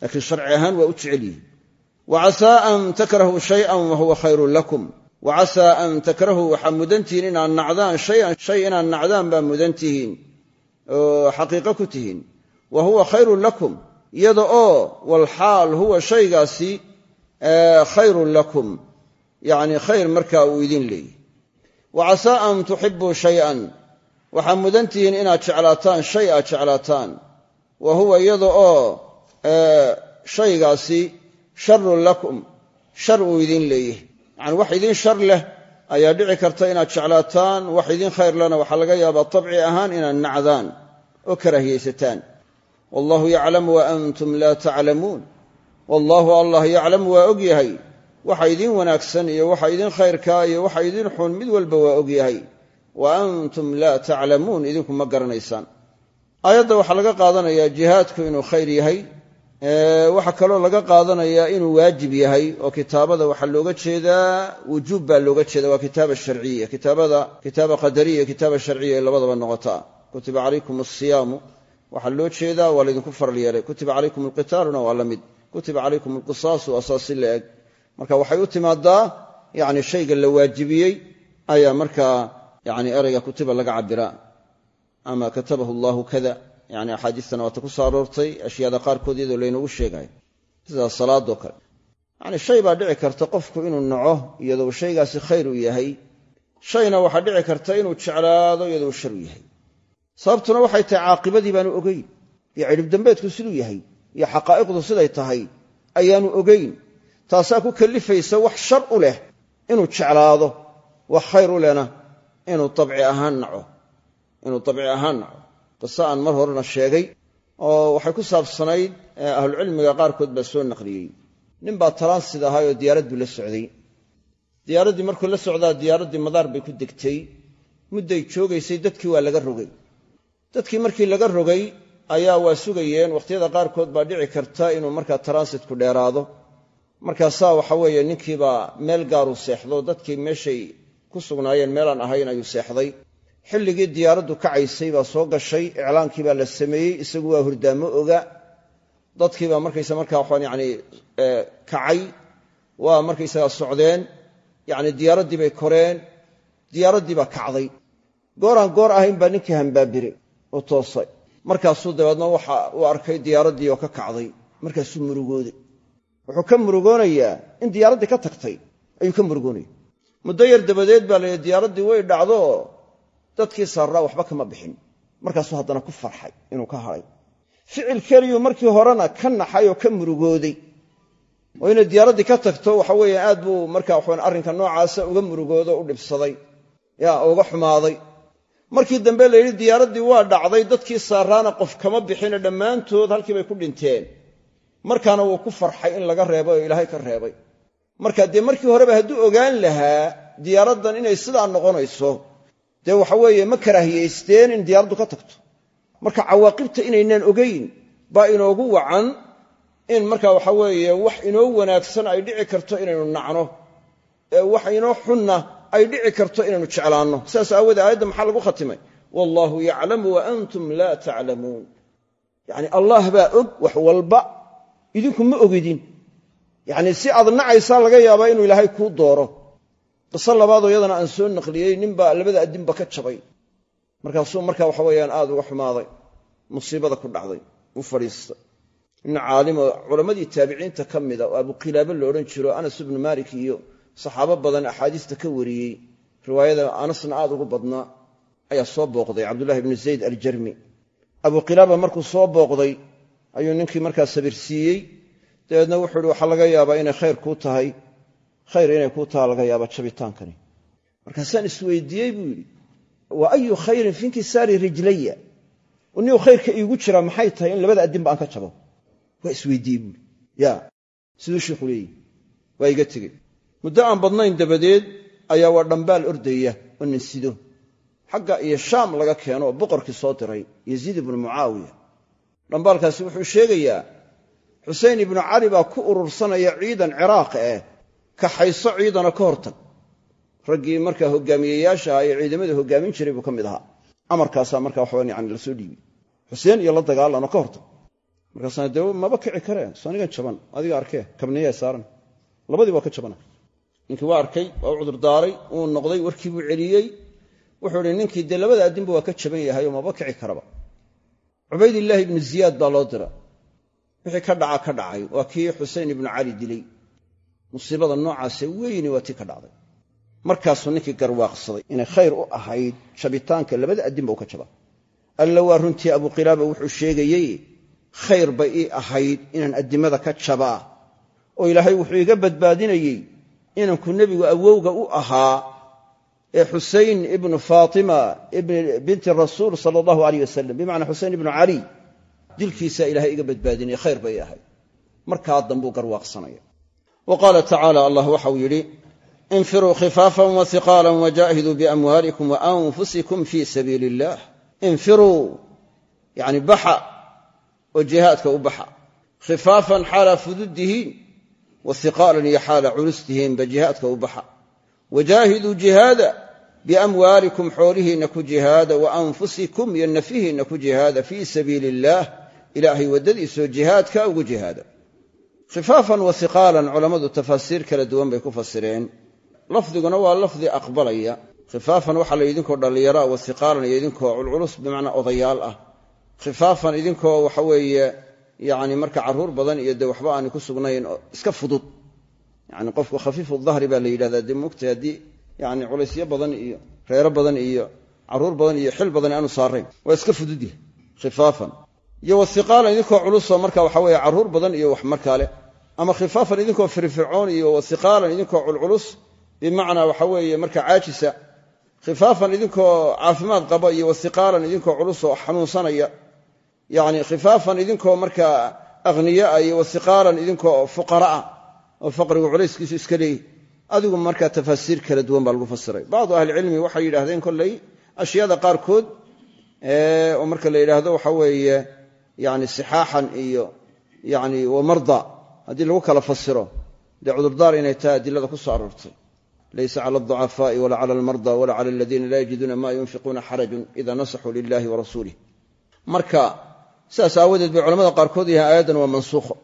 laakiin sharci ahaan waa u jecel yihiin wa an takrahuu shayan wahuwa khayrun lakum. Wa an takrahuu waxaa mudantihiin inaad nacdaan shayan shay inaad nacdaan baa mudantihiin oo xaqiiqo ku tihiin wa huwa khayrun lakum iyada oo walxaal huwa shaygaasi khayrun lakum yacni khayr markaa uu idin leeyahy wa casaa an tuxibuu shayan waxaa mudantihiin inaad jeclaataan shay aad jeclaataan. Wa huwa iyada oo shaygaasi sharun lakum shar uu idin leeyahy yacani wax idin shar leh ayaa dhici karta inaad jeclaataan wax idin khayr lena waxaa laga yaabaa tabci ahaan inaad nacdaan oo karaahiyaysataan wallahu yaclamu wa antum laa taclamuun wallaahu allah yaclamu waa og yahay. Waxa idin wanaagsan iyo waxa idin khayrkaa iyo waxa idin xun mid walba waa og yahay. Wa antum laa taclamuun idinku ma garanaysaan. Aayadda waxaa laga qaadanayaa jihaadku inuu khayr yahay waxaa kaloo laga qaadanayaa inuu waajib yahay oo kitaabada waxaa looga jeedaa wujuub baa looga jeeda waa kitaaba sharciya kitaabada kitaaba qadariya kitaaba sharciya ee labadaba noqotaa. Kutiba calaykum asiyaamu waxaa loo jeedaa waa laydinku faral yeelay kutiba calaykum alqitaaluna waa la kutiba calaykum alqisaasu asaasi la eg. Marka waxay u timaadaa yani shayga la waajibiyey ayaa markaa yani ereyga kutiba laga cabiraa ama katabahu allahu kada yani axaadiistana waata ku soo ashyaada qaarkood iyadoo laynoogu sheegayo sidaas salaadoo kale. Yani shay baa dhici karta qofku inuu naco iyadoo shaygaasi khayr u yahay. Shayna waxaa dhici karta inuu jeclaado iyadoo shar u yahay sababtuna waxay tahay caaqibadii baanu ogeyn iyo cidhibdambeedku siduu yahay iyo xaqaa'iqdu siday tahay ayaanu ogeyn. Taasaa ku kallifaysa wax shar u leh inuu jeclaado wax khayr u lehna inuu abci ahaan naco inuu dabci ahaan naco. Qiso aan mar horena sheegay oo waxay ku saabsanayd ahlucilmiga qaarkood baa soo naqliyey. Nin baa taransid ahaayoo diyaarad buu la socday. Diyaaraddii markuu la socdaa diyaaraddii madaar bay ku degtay. Mudday joogaysay dadkii waa laga rogay dadkii markii laga rogay ayaa waa sugayeen wakhtiyada qaarkood baa dhici karta inuu markaa taransitku dheeraado. Markaasaa waxa weeye ninkiibaa meel gaaruu seexdo dadkii meeshay ku sugnaayeen meelaan ahayn ayuu seexday. Xilligii diyaaraddu kacaysay baa soo gashay iclaankii baa la sameeyey isagu waa hurdaamo oga. Dadkiibaa markaysa markaa waxaan yani kacay waa markaysagaa socdeen yani diyaaraddii bay koreen diyaaraddii baa kacday. Gooraan goor ahayn baa ninkii hambaabiray oo toosay. Markaasuu dabeedna waxa uu arkay diyaaraddii oo ka kacday. Markaasuu murugooday wuxuu ka murugoonayaa in diyaaraddii ka tagtay. Ayuu ka murugoonaya muddo yar dabadeed baa layidhi diyaaraddii way dhacdo dadkii saarraa waxba kama bixin. Markaasuu haddana ku farxay inuu ka hadhay ficil keliyuu markii horena ka naxay oo ka murugooday. Oo inay diyaaraddii ka tagto waxa weeye aad buu markaa waxawan arrinka noocaasa uga murugoodo u dhibsaday. Ya uga xumaaday markii dambe la yidhi diyaaraddii waa dhacday dadkii saaraana qof kama bixine dhammaantood halkii bay ku dhinteen. Markaana wuu ku farxay in laga reebay oo ilaahay ka reebay. Marka dee markii horeba hadduu ogaan lahaa diyaaraddan inay sidaa noqonayso dee waxa weeye ma karaahiyaysteen in diyaaraddu ka tagto. Marka cawaaqibta inaynaan ogayn baa inoogu wacan in marka waxa weeye wax inoo wanaagsan ay dhici karto inaynu nacno ee wax inoo xunna ay dhici karto inaynu jeclaanno. Sidaas aawoodee aayadda maxaa lagu khatimay? Wallaahu yaclamu wa antum laa taclamuun yacni allah baa og wax walba idinku ma ogidin. Yacni si aad nacaysaa laga yaabaa inuu ilaahay kuu dooro. Qiso labaadoo iyadana aan soo naqliyey ninbaa labada addinba ka jabay. Markaasuu markaa waxa weeyaan aad uga xumaaday. Musiibada ku dhacday. U fadhiistay. Nin caalimoo culammadii taabiciinta ka mida oo abuqilaabo la odhan jiro anas ibnu maalik iyo saxaabo badan axaadiista ka wariyey riwaayada anasna aad ugu badnaa ayaa soo booqday cabdullahi ibnu zayd aljarmi. Abuqilaaba markuu soo booqday ayuu ninkii markaa sabirsiiyey dabeedna wuxuu ihi waxaa laga yaabaa inay khayr kuu tahay khayr inay kuu taha laga yaaba jabitaankani. Markaasaan isweydiiyey buu yidhi wa ayu khayrin fi inkisaari rijlaya niu khayrka iigu jiraa maxay tahay in labada addinba aan ka jabo? Waa isweydiiyey buui ya siduu shiikhu leeyihi waa iga tegey muddo aan badnayn dabadeed ayaa waa dhambaal ordaya oo ninsido xagga iyo shaam laga keeno oo boqorkii soo diray yaziid ibnu mucaawiya. Dhambaalkaasi wuxuu sheegayaa xusein ibnu cali baa ku urursanaya ciidan ciraaq eh kaxayso ciidana ka hortag. Raggii markaa hogaamiyeyaasha ee ciidamada hogaamin jiray buu ka mid ahaa. Amarkaasaa markaa waxaban yani la soo dhiibay xuseen iyo la dagaalano ka hortag. Markaasna dee maba kici kareen so anigan jaban. Adiga arkee kabniyaa saaran. Labadii waa ka jabana ninkii waa arkay waa u cudurdaaray uu noqday warkii buu celiyey. Wuxuu ihi ninkii dee labada addinba waa ka jaban yahay oo maba kici karaba. Cubaydillaahi ibnu ziyaad baa loo dira. Wixii ka dhaca ka dhacay. Waa kii xusein ibnu cali dilay. Musiibada noocaase weyni waa tii ka dhacday. Markaasuu ninkii garwaaqsaday inay khayr u ahayd jabitaanka labada addinba uu ka jaba alla waa runtii abuqilaaba wuxuu sheegayey khayr bay ii ahayd inaan addimada ka jabaa. Oo ilaahay wuxuu iga badbaadinayey inanku nebigu awowga u ahaa ee xusein ibnu faatima binti rasuul sala allahu aleyh wasalam bimacnaa xusein ibnu cali dilkiisaa ilahay iga badbaadinaya khayr bay ii ahayd markaa dambuu garwaaqsanaya. Wa tacaala allah waxau yidhi infiruu khifaafan wa hiqaalan wajaahiduu biamwaalikum wa anfusikum fii sabiili illaah infiruu yani baxa oo jihaadka u wa hiqaalan iyo xaala culustihiinba jihaadka u baxa wajaahiduu jihaada biamwaalikum xoolihiinna ku jihaada wa anfusikum iyo nafyihiinna ku jihaada fii sabiili illaah ilaahay waddadiisoo jihaadka ugu jihaada khifaafan wa hiqaalan culammadu tafaasiir kala duwan bay ku fasireen lafdiguna waa lafdi aqbalaya khifaafan waxaa la idinkoo dhallinyara wa hiqaalan iyo idinkoo yani marka carruur badan iyo dee waxba aanay ku sugnayn oo iska fudud. Yani qofku khafiifu dahri baa la yidhahdaa. Dee moogtay haddii yani culaysyo badan iyo reero badan iyo carruur badan iyo xil badan aanu saarayn waa iska fudud yahay khifaafan. Iyo wa hiqaalan idinkoo culusoo marka waxa weeye carruur badan iyo wax markaa leh ama khifaafan idinkoo firfircoon iyo wa hiqaalan idinkoo culculus bimacnaa waxa weeye marka caajisa. Khifaafan idinkoo caafimaad qaba iyo wa hiqaalan idinkoo culus oo xanuunsanaya yani khifaafan idinkoo markaa akhniyaa iyo wa hiqaalan idinkoo fuqara'a oo faqrigu culayskiisu iska leeyahy adigu markaa tafaasiir kala duwan baa lagu fasiray. Bacdu ahlicilmi waxay yidhahdeen kolley ashyaada qaarkood oo marka la yidhaahdo waxa weeye yani sixaaxan iyo yani wamarda haddii lagu kala fasiro dee cudurdaar inay tahay adilada ku soo aroortay. Laysa cala alducafaa'i wala cala almarda wala cala aladiina laa yajiduuna ma yunfiquuna xarajun ida nasaxuu lilahi wa rasuulih marka sidaas aawadeed bay culamada qaarkood yahay aayaddan waa mansuukho.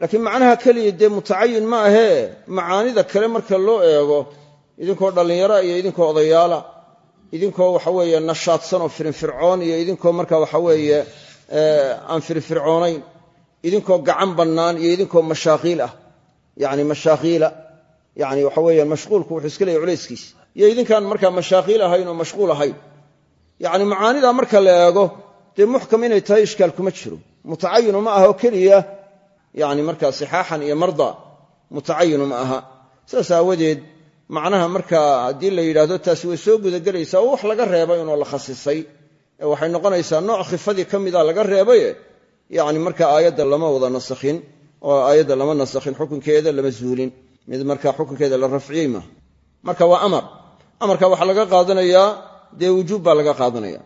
Laakiin macnaha keliya dee mutacayin ma ahee. Macaanida kale marka loo eego idinkoo dhallinyara iyo idinkoo odayaala idinkoo waxaweeye nashaadsan oo firinfircoon iyo idinkoo marka waxaweeye aan firinfircoonayn idinkoo gacan bannaan iyo idinkoo mashaaqiil ah. Yani mashaaqiila yani waxa weeyaan mashquulku wuxuu iska leeyahy culayskiis. Iyo idinkaan markaa mashaaqiil ahayn oo mashquul ahayn. Yacni macaanidaa marka la eego dee muxkam inay tahay ishkaal kuma jiro. Mutacayinu ma aha oo keliya yani markaa iyo marda mutacayinu ma aha. Sidaas macnaha markaa haddii la yidhahdo taasi way soo gudagelaysaa wax laga reebay inoo la khasisay. Waxay noqonaysaa nooc khifadii ka laga reebaye yani marka aayadda lama wada nasakhin oo aayadda lama nasakhin xukunkeeda lama zuulin. Mid markaa xukunkeeda la rafciyey maaha. Marka waa amar. Amarka waxaa laga qaadanayaa dee wujuub baa laga qaadanaya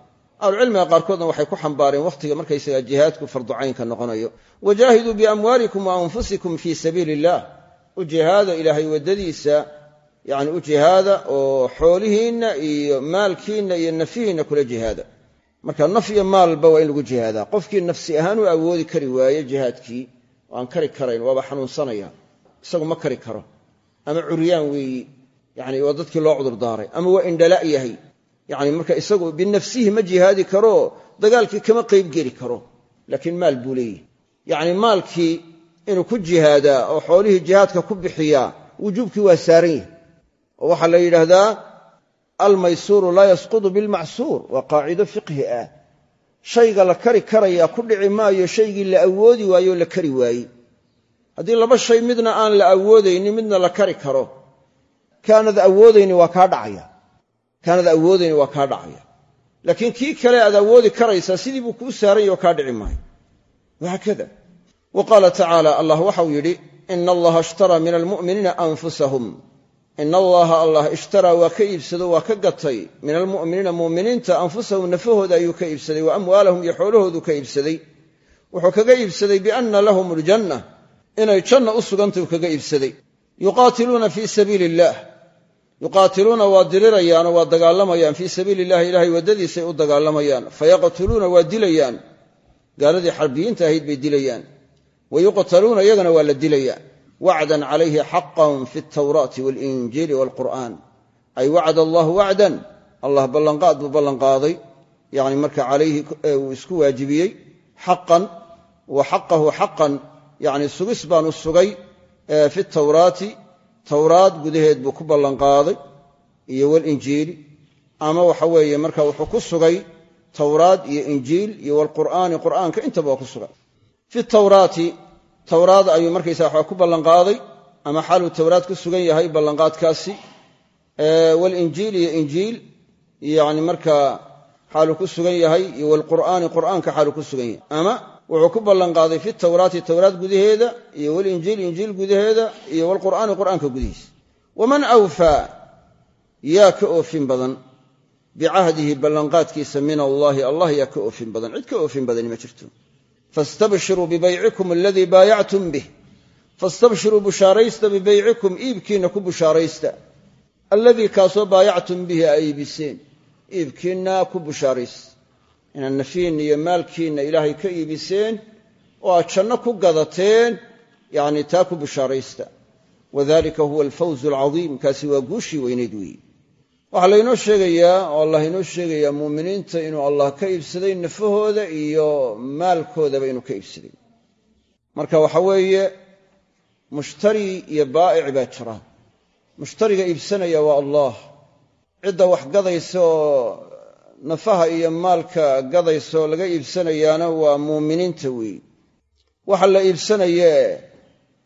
ahlucilmiga qaarkoodna waxay ku xambaareen wakhtiga markaysaga jihaadku farducaynka noqonayo. Wajaahiduu biamwaalikum wa anfusikum fii sabiili illah u jihaada ilaahay waddadiisa yani u jihaada oo xoolihiinna iyo maalkiinna iyo nafyihiinna kula jihaada. Marka naf iyo maalba waa in lagu jihaadaa. Qofkii nafsi ahaan u awoodi kari waaye jihaadkii aan kari karayn waaba xanuunsanaya isagu ma kari karo. Ama curyaan weeyi yani waa dadkii loo cudurdaaray ama waa indhala yahay yani marka isagu binafsihi ma jihaadi karo dagaalkii kama qaybgeli karo laakiin maal buu leeyihi yacni maalkii inuu ku jihaadaa oo xoolihii jihaadka ku bixiyaa wujuubkii waa saaran yahay. Oo waxaa la yidhaahdaa almaysuuru laa yasqudu bilmacsuur. Waa qaacido fiqhi ah. Shayga la kari karayaa ku dhici maayo shaygii la awoodi waayo la kari waaye. Haddii laba shay midna aan la awoodaynin midna la kari karo kaanad awoodayni waa kaa dhacaya. Laakiin kii kale aad awoodi karaysaa sidii buu kuu saaran yahy oo kaa dhici maayo. Wahaakada wa qaala tacaala allah waxau yidhi ina allaha ishtaraa min almu'miniina anfusahum. Ina allaha allah ishtaraa waa ka iibsado waa ka gatay. Min almu'miniina mu'miniinta anfusahum nafahooda ayuu ka iibsaday wa amwaalahum iyo xoolahooduu ka iibsaday. Wuxuu kaga iibsaday bianna lahum aljanna inay janna u sugantay uu kaga iibsaday. Yuqaatiluuna fii sabiili illaah yuqaatiluuna waa dirirayaan oo waa dagaalamayaan. Fii sabiili illahi ilahay waddadiisay u dagaalamayaan. Fayaqtuluuna waa dilayaan. Gaaladii xarbiyiinta ahayd bay dilayaan. Wa yuqtaluuna iyagana waa la dilayaa. Wacdan calayhi xaqan fi altawraati waalinjiili waalqur'aan ay wacd allahu wacdan. Allah ballanqaad buu ballanqaaday. Yani marka calayhi uu isku waajibiyey. Xaqan wa xaqahu xaqan. Yani sugis baanu sugay fi tawraati tawraad gudaheed buu ku ballanqaaday iyo walinjiili ama waxa weeye marka wuxuu ku sugay tawraad iyo injiil iyo walqur'aani qur'aanka intaba waa ku sugan. Fi tawraati tawraad ayuu markaysa waxaa ku ballanqaaday ama xaaluu tawraad ku sugan yahay ballanqaadkaasi. Walinjiil iyo injiil yani markaa xaaluu ku sugan yahay iyo walqur'aani qur'aanka xaaluu ku sugan yahay. Ama wuxuu ku ballanqaaday fi tawraati tawraad gudaheeda iyo walinjiil injiil gudaheeda iyo walqur'aani qur'aanka gudihiisa waman awfaa yaa ka oofin badan. Bicahdihi ballanqaadkiisa min allaahi allah yaa ka oofin badan. Cid ka oofin badani ma jirto. Fastabshiruu bibaycikum aladii baayactum bih. Fastabshiruu bushaaraysta bibaycikum iibkiinna ku bushaaraysta. Alladii kaasoo baayactum bihi ay iibiseen. Iibkiinna ku bushaaraysta inaad nafiinna iyo maalkiinna ilaahay ka iibiseen oo aad janno ku gadateen yacni taa ku bushaaraysta. Wadalika huwa alfawzu alcadiim kaasi waa guushii weynayd weeye waxaa laynoo sheegayaa oo allah inoo sheegayaa muuminiinta inuu allah ka iibsaday nafahooda iyo maalkoodaba inuu ka iibsaday. Marka waxa weeye mushtari iyo baa'ic baa jira. Mushtariga iibsanaya waa allah. Cidda wax gadaysa oo nafaha iyo maalka gadaysa oo laga iibsanayaana waa muuminiinta weeye waxa la iibsanayee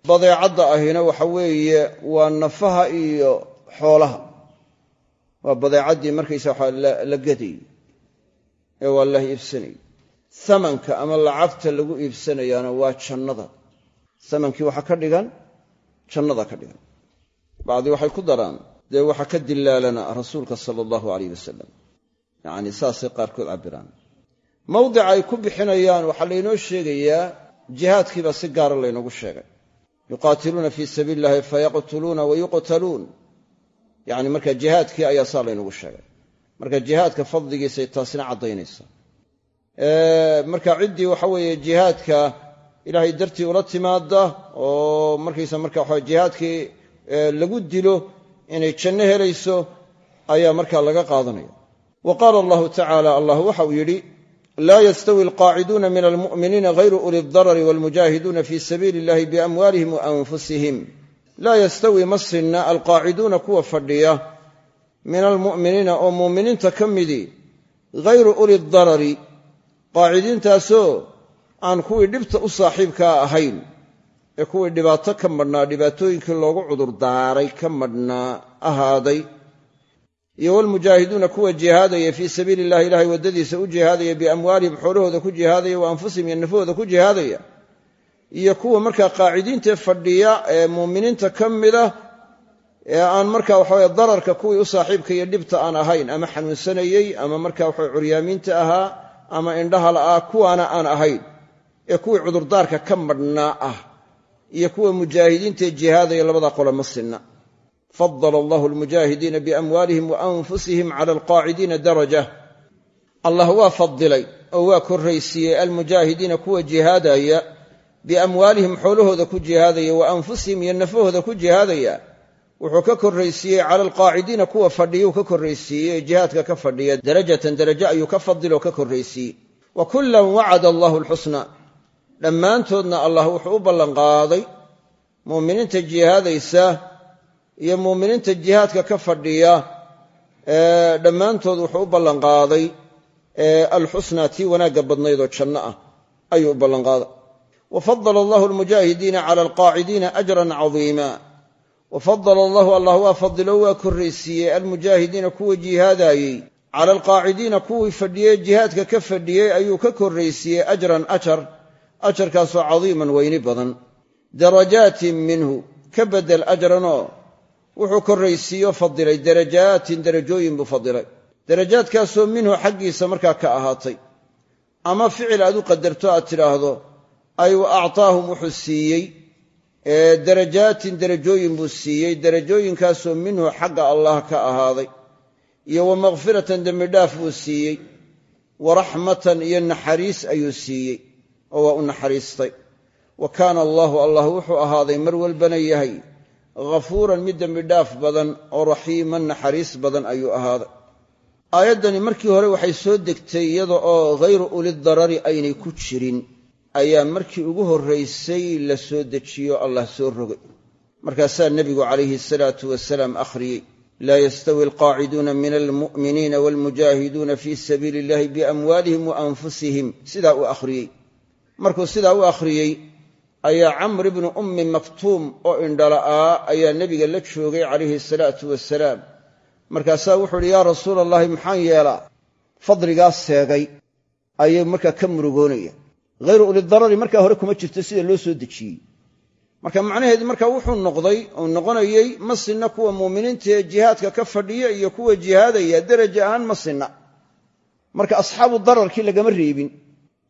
badeecadda ahina waxa weeye waa nafaha iyo xoolaha. Waa badeecaddii markaysa waxaa la gadayy ee waa la iibsanayy samanka ama lacagta lagu iibsanayaana waa jannada. Samankii waxaa ka dhigan jannada ka dhigan. Bacdii waxay ku daraan dee waxaa ka dilaalana rasuulka sala allahu alayh wasalam yacni saasay qaarkood cabbiraan. Mawdica ay ku bixinayaan waxaa laynoo sheegayaa jihaadkiibaa si gaara laynoogu sheegay. Yuqaatiluuna fii sabiili illahi fayaqtuluuna wa yuqtaluun. Marka jihaadkii ayaa saa laynagu sheegay. Marka jihaadka fadligiisay taasina caddaynaysaa marka ciddii waxa weeye jihaadka ilaahay dartii ula timaada oo markaysa marka waxa jihaadkii lagu dilo inay janno helayso ayaa markaa laga qaadanaya wa qaala allahu tacaala allah waxa uu yidhi laa yastawi alqaaciduuna min almu'miniina hayru uli darari walmujaahiduuna fii sabiili illahi biamwaalihim wa anfusihim. Laa yastawi ma sinna alqaaciduuna kuwa fadhiya min almu'miniina oo muuminiinta ka midii hayru uli darari qaacidiintaasoo aan kuwii dhibta u saaxiibkaa ahayn ee kuwii dhibaato ka madhnaa dhibaatooyinkii loogu cudurdaaray ka madhnaa ahaaday iyo walmujaahiduuna kuwa jihaadaya fii sabiili illahi ilahay waddadiisa u jihaadaya biamwaalihim xoolahooda ku jihaadaya wa anfusihim iyo nafahooda ku jihaadaya iyo kuwa markaa qaacidiintae fadhiya ee muuminiinta ka mida ee aan marka waxaweye dararka kuwii u saaxiibka iyo dhibta aan ahayn ama xanuunsanayey ama marka waxawe curyaamiinta ahaa ama indhaha la'aa kuwaana aan ahayn ee kuwii cudurdaarka ka madhnaa ah iyo kuwa mujaahidiintae jihaadaya labada qole ma sinna fadala allahu almujaahidiina biamwaalihim wa anfusihim cala alqaacidiina daraja allah waa fadilay oo waa korraysiiyey almujaahidiina kuwa jihaadaya biamwaalihim xoolahooda ku jihaadaya wa anfusihim iyo nafahooda ku jihaadaya wuxuu ka korraysiiyey cala alqaacidiina kuwa fadhiyuu ka korraysiiyey ee jihaadka ka fadhiya darajatan darajo ayuu ka fadiloo ka korraysiiyey wa kullan wacada allahu dhammaantoodna allah wuxuu u iyo muuminiinta jihaadka ka fadhiya dhammaantood wuxuu u ballanqaaday alxusnaa tii wanaagga badnaydoo janno ah ayuu u ballanqaaday. Wa fadala allahu almujaahidiina cala alqaacidiina ajran cadiima. Wa fadala allahu allah waa fadilo waa korraysiiyey. Almujaahidiina kuwa jihaadaayey cala alqaacidiina kuwii fadhiyey jihaadka ka fadhiyey ayuu ka korraysiiyey ajran ajar ajarkaasoo cadiiman weyni badan. Darajaatin minhu ka beddel ajranoo wuxuu korraysiiyo fadilay darajaatin derajooyin buu fadilay. Darajaadkaasoo minhu xaggiisa markaa ka ahaatay. Ama ficil aad u qadarto aad tidhaahdo ay wa actaahum wuxuu siiyey darajaatin derajooyin buu siiyey derajooyinkaasoo minhu xagga allah ka ahaaday. Iyo wa makfiratan dembidhaaf buu siiyey wa raxmatan iyo naxariis ayuu siiyey oo waa u naxariistay. Wa kaana allaahu allah wuxuu ahaaday mar walbana yahay ghafuuran mid dembidhaaf badan oo raxiiman naxariis badan ayuu ahaaday. Aayaddani markii hore waxay soo degtay iyada oo ghayru ulidarari aynay ku jirin. Ayaa markii ugu horraysay la soo dejiyo allah soo rogay. Markaasaa nebigu calayhi salaatu wasalaam akhriyey laa yastawi alqaaciduuna min almu'miniina waalmujaahiduuna fii sabiili illahi biamwaalihim wa anfusihim. Sidaa uu akhriyey. Markuu sidaa u akhriyey ayaa camr ibnu ummi maktuum oo indhala'aa ayaa nebiga la joogay calayhi salaatu wasalaam markaasaa wuxuu uhi yaa rasuula allahi maxaan yeelaa? Fadligaas seegay ayuu markaa ka murugoonaya hayru ulidarari markaa hore kuma jirto sida loo soo dejiyey. Marka macnaheedii markaa wuxuu noqday uu noqonayey ma sinna kuwa muuminiinta ee jihaadka ka fadhiya iyo kuwa jihaadaya deraja ahaan ma sinna. Marka asxaabu dararkii lagama reebin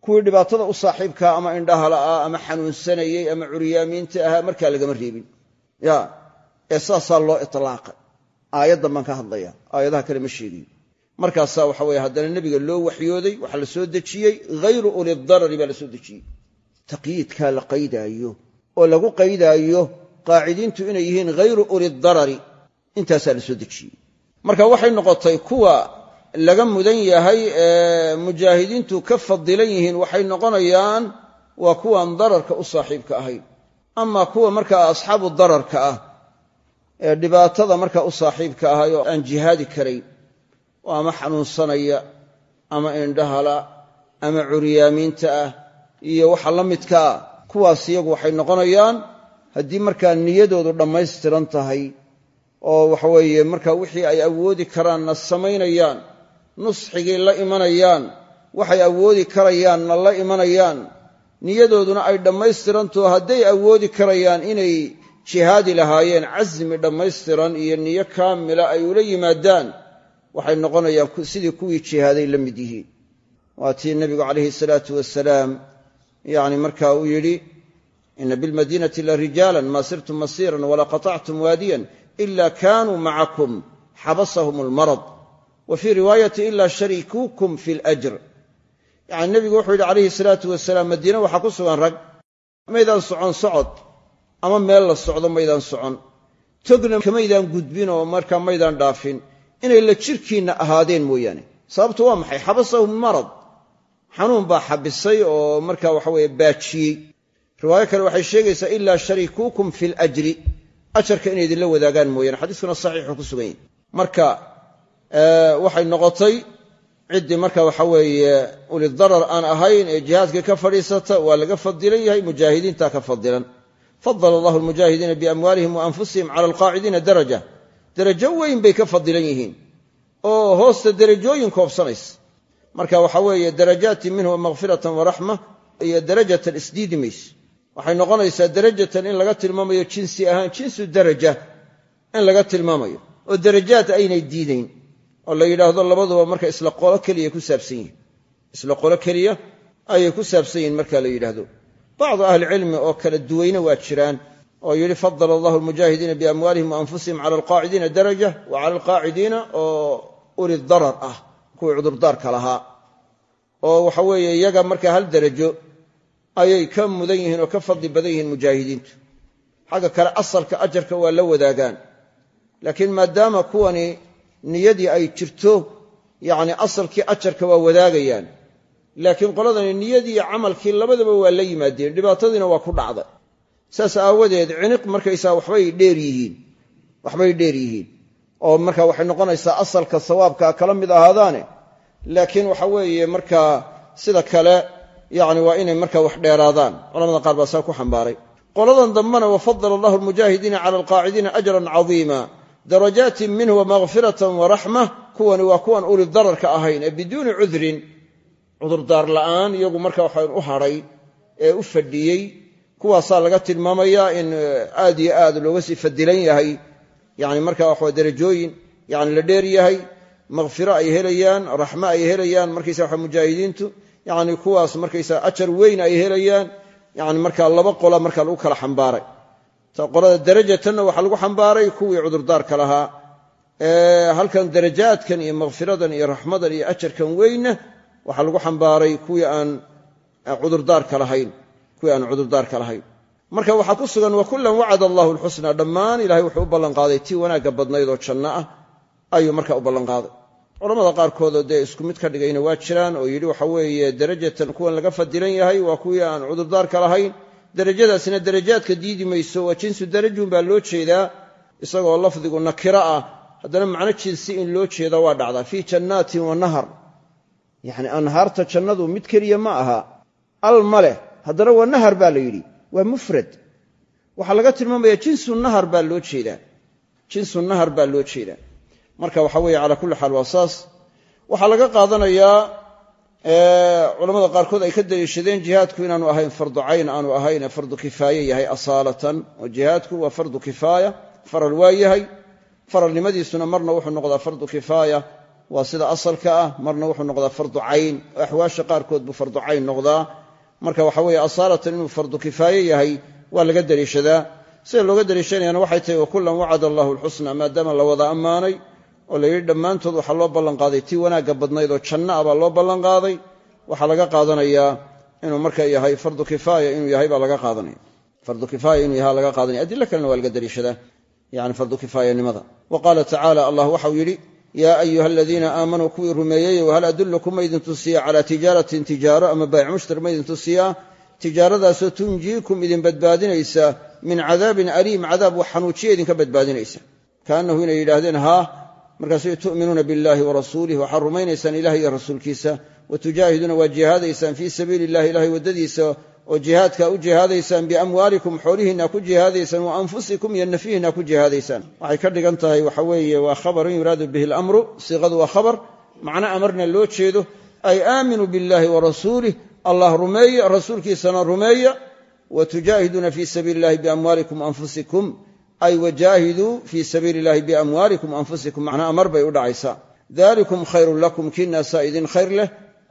kuwii dhibaatada u saaxiibkaa ama indhahala'aa ama xanuunsanayey ama curyaamiinta ahaa markaa lagama reebin. Ya ee saasaa loo itlaaqay. Aayaddan baan ka hadlaya aayadaha kale ma sheegiyo markaasaa waxa weye haddana nebiga loo waxyooday waxaa la soo dejiyey hayru ulidarari baa la soo dejiyey. Taqyiidkaa la qaydaayo oo lagu qaydaayo qaacidiintu inay yihiin hayru ulidarari intaasaa la soo dejiyey. Marka waxay noqotay kuwa laga mudan yahay ee mujaahidiintu ka fadilan yihiin waxay noqonayaan waa kuwaan dararka u saaxiibka ahayn. Ama kuwa markaa asxaabu dararka ah ee dhibaatada markaa u saaxiibka ahay oo aan jihaadi karayn oo ama xanuunsanaya ama indhahala ama curyaamiinta ah iyo waxa la midkaa kuwaas iyagu waxay noqonayaan haddii markaa niyadoodu dhammaystiran tahay oo waxaweeye markaa wixii ay awoodi karaanna samaynayaan nusxigii la imanayaan waxay awoodi karayaanna la imanayaan. Niyadooduna ay dhammaystirantaho hadday awoodi karayaan inay jihaadi lahaayeen casmi dhammaystiran iyo niyo kaamila ay ula yimaadaan waxay noqonayaan sidii kuwii jihaaday la mid yihiin. Waa tii nebigu calayhi salaatu wasalaam yacni marka uu yidhi ina bilmadiinati la rijaalan maa sirtum masiiran walaa qatactum waadiyan ila kaanuu macakum xabasahum almarad wa fii riwaayati ila sharikuukum fi ljr yacani nebigu wuxuu yidhi calayhi salaatu wasalaam madiine waxaa ku sugan rag maydaan socon socod ama meel la socdo maydaan socon. Togna kamaydaan gudbin oo markaa maydaan dhaafin. Inay la jirkiinna ahaadeen mooyaane. Sababtu waa maxay? Xabasahum marad. Xanuun baa xabisay oo markaa waxa weeye baajiyey. Riwaayo kale waxay sheegaysaa ilaa sharikuukum fi ljri ajarka inay idinla wadaagaan mooyaane. Xadiiskuna saxiixuu ku waxay noqotay ciddii marka waxa weeye ulidarar aan ahayn ee jihaadka ka fadhiisata waa laga fadilan yahay mujaahidiinta ka fadilan fadala allahu almujaahidiina biamwaalihim wa anfusihim cala alqaacidiina daraja. Derajo weyn bay ka fadilan yihiin oo hoosta derajooyin koobsanaysa. Marka waxa weeye darajaatin minhu makfiratan waraxma iyo darajatan isdiidi mayso waxay noqonaysaa darajatan in laga tilmaamayo jinsi ahaan jinsu daraja in laga tilmaamayo oo darajaad aynay diidayn oo la yidhaahdo labaduba marka isla qolo keliya ku saabsan yihiin isla qolo keliya ayay ku saabsan yihiin marka la yidhaahdo. Bacdu ahlicilmi oo kala duwayna waa jiraan oo yidhi fadala allahu almujaahidiina biamwaalihim wa cala alqaacidiina daraja wa cala alqaacidiina oo uli darar ah kuwii cudurdaarka lahaa. Oo waxa weeye iyaga marka hal derajo ayay ka mudan yihiin oo ka fadli badan yihiin mujaahidiintu. Xagga kale asalka ajarka waa la wadaagaan. Laakiin maadaama kuwani niyadii ay jirto yacni asalkii ajarka waa wadaagayaan. Laakiin qoladani niyadii iyo camalkii labadaba waa la yimaadeen dhibaatadiina waa ku dhacday. Saas aawadeed ciniq markaysaa waxbay dheer yihiin waxbay dheer yihiin. Oo marka waxay noqonaysaa asalka sawaabka kala mid ahaadaane. Laakiin waxa weeye markaa sida kale yani waa inay markaa wax dheeraadaan. Culamada qaar baa saa ku xambaaray. Qoladan dambena wafadala allahu almujaahidiina cala alqaacidiina ajran cadiima darajaatin minhu wamakfiratan waraxma kuwani waa kuwan uli dararka ahayn ee biduuni cudrin cudurdaar la'aan iyagu marka waxaan u hadhay ee u fadhiyey kuwaasaa laga tilmaamayaa in aad iyo aad looga sii fadilan yahay. Yani marka waxaa derajooyin yani la dheer yahay makfiro ay helayaan raxmo ay helayaan markaysa waxa mujaahidiintu yani kuwaas markaysa ajar qolada darajatanna waxaa lagu xambaaray kuwii cudurdaarka lahaa halkan darajaadkan iyo makfiradan iyo raxmadan iyo ajarkan weynna waxaa lagu xambaaray kuwii aan cudurdaarka lahayn kuwii aan cudurdaarka lahayn. Marka waxaa ku sugan wa kullan wacada allahu lxusna dhammaan ilahay wuxuu u ballanqaaday tii wanaagga badnayd oo janno ah ayuu marka u ballanqaaday. Culamada qaarkoodoo dee isku mid ka dhigayna waa jiraan oo yidhi waxa weeye derajatan kuwan laga fadilan yahay waa kuwii aan cudurdaarka lahayn derajadaasina darajaadka diidi mayso waa jinsu darajun baa loo jeedaa isagoo lafdigu nakiro ah. Haddana macno jinsi in loo jeeda waa dhacdaa fii jannaatin wa nahar. Yacni anhaarta jannadu mid keliya ma aha al ma leh. Haddana waa nahar baa la yidhi waa mufrad. Waxaa laga tilmaamaya jinsu nahar baa loo jeedaa. Jinsu nahar baa loo jeedaa. Marka waxa weeye calaa kulli xaal waa saas. Waxaa laga qaadanayaa culamada qaarkood ay ka daliishadeen jihaadku inaanu ahayn fardu cayn aanu ahayn fardu kifaaye yahay asaalatan. Oo jihaadku waa fardu kifaaya faral waa yahay. Faralnimadiisuna marna wuxuu noqdaa fardu kifaaya waa sida asalka ah marna wuxuu noqdaa fardu cayn. Axwaasha qaarkood buu fardu cayn noqdaa. Marka waxa weeye asaalatan inuu fardu kifaaye yahay waa laga daliishadaa. Sida looga daliishanayana waxay tahay wakullan wacada allahu alxusna maadaama la wada ammaanay oo la yidhi dhammaantood waxaa loo ballanqaaday tii wanaagga badnayd oo janno ah loo ballanqaaday. Waxaa laga qaadanayaa inuu marka yahay fardu kifaaya inuu yahay baa laga qaadanaya. Fardu kifaaya inuu yahay laga qaadanaya. Adilo kalena waa laga daliishadaa yani fardu kifaayanimada wa qaala tacaala allah waxau yidhi yaa ayuha aladiina aamanuu kuwii rumeeyey wahal adullukum maydin tusiya calaa tijaaratin tijaaro ama bayc mushtar maydin tusiyaa? Tijaaradaasoo tunjiikum idin badbaadinaysa min cadaabin aliim cadaab wax xanuujiya idinka badbaadinaysa kaannahu inay yidhaahdeen haa markaasuu tu'minuuna biاllahi warasuulih waxaad rumaynaysaan ilah iyo rasuulkiisa wa tujaahiduuna waa jihaadaysaan fii sabiili illahi ilahay waddadiisa oo jihaadka u jihaadaysaan biamwaalikum xoolihiinna ku jihaadaysaan wa anfusikum iyo nafyihinna ku jihaadaysaan. Waxay ka dhigan tahay waxa weeye waa khabarun yuraadu bihi alamru siiqadu waa khabar. Macno amarna loo jeedo ay aaminuu biاllahi warasuulih allah rumeeya rasuulkiisana rumeeya wa tujaahiduuna fii sabiili illahi biamwaalikum anfusikum ay wajaahiduu fii sabiili illahi biamwaalikum anfusikum macnaa amar bay u dhacaysaa. Dalikum khayrun lakum kiinaasaa idin khayr leh.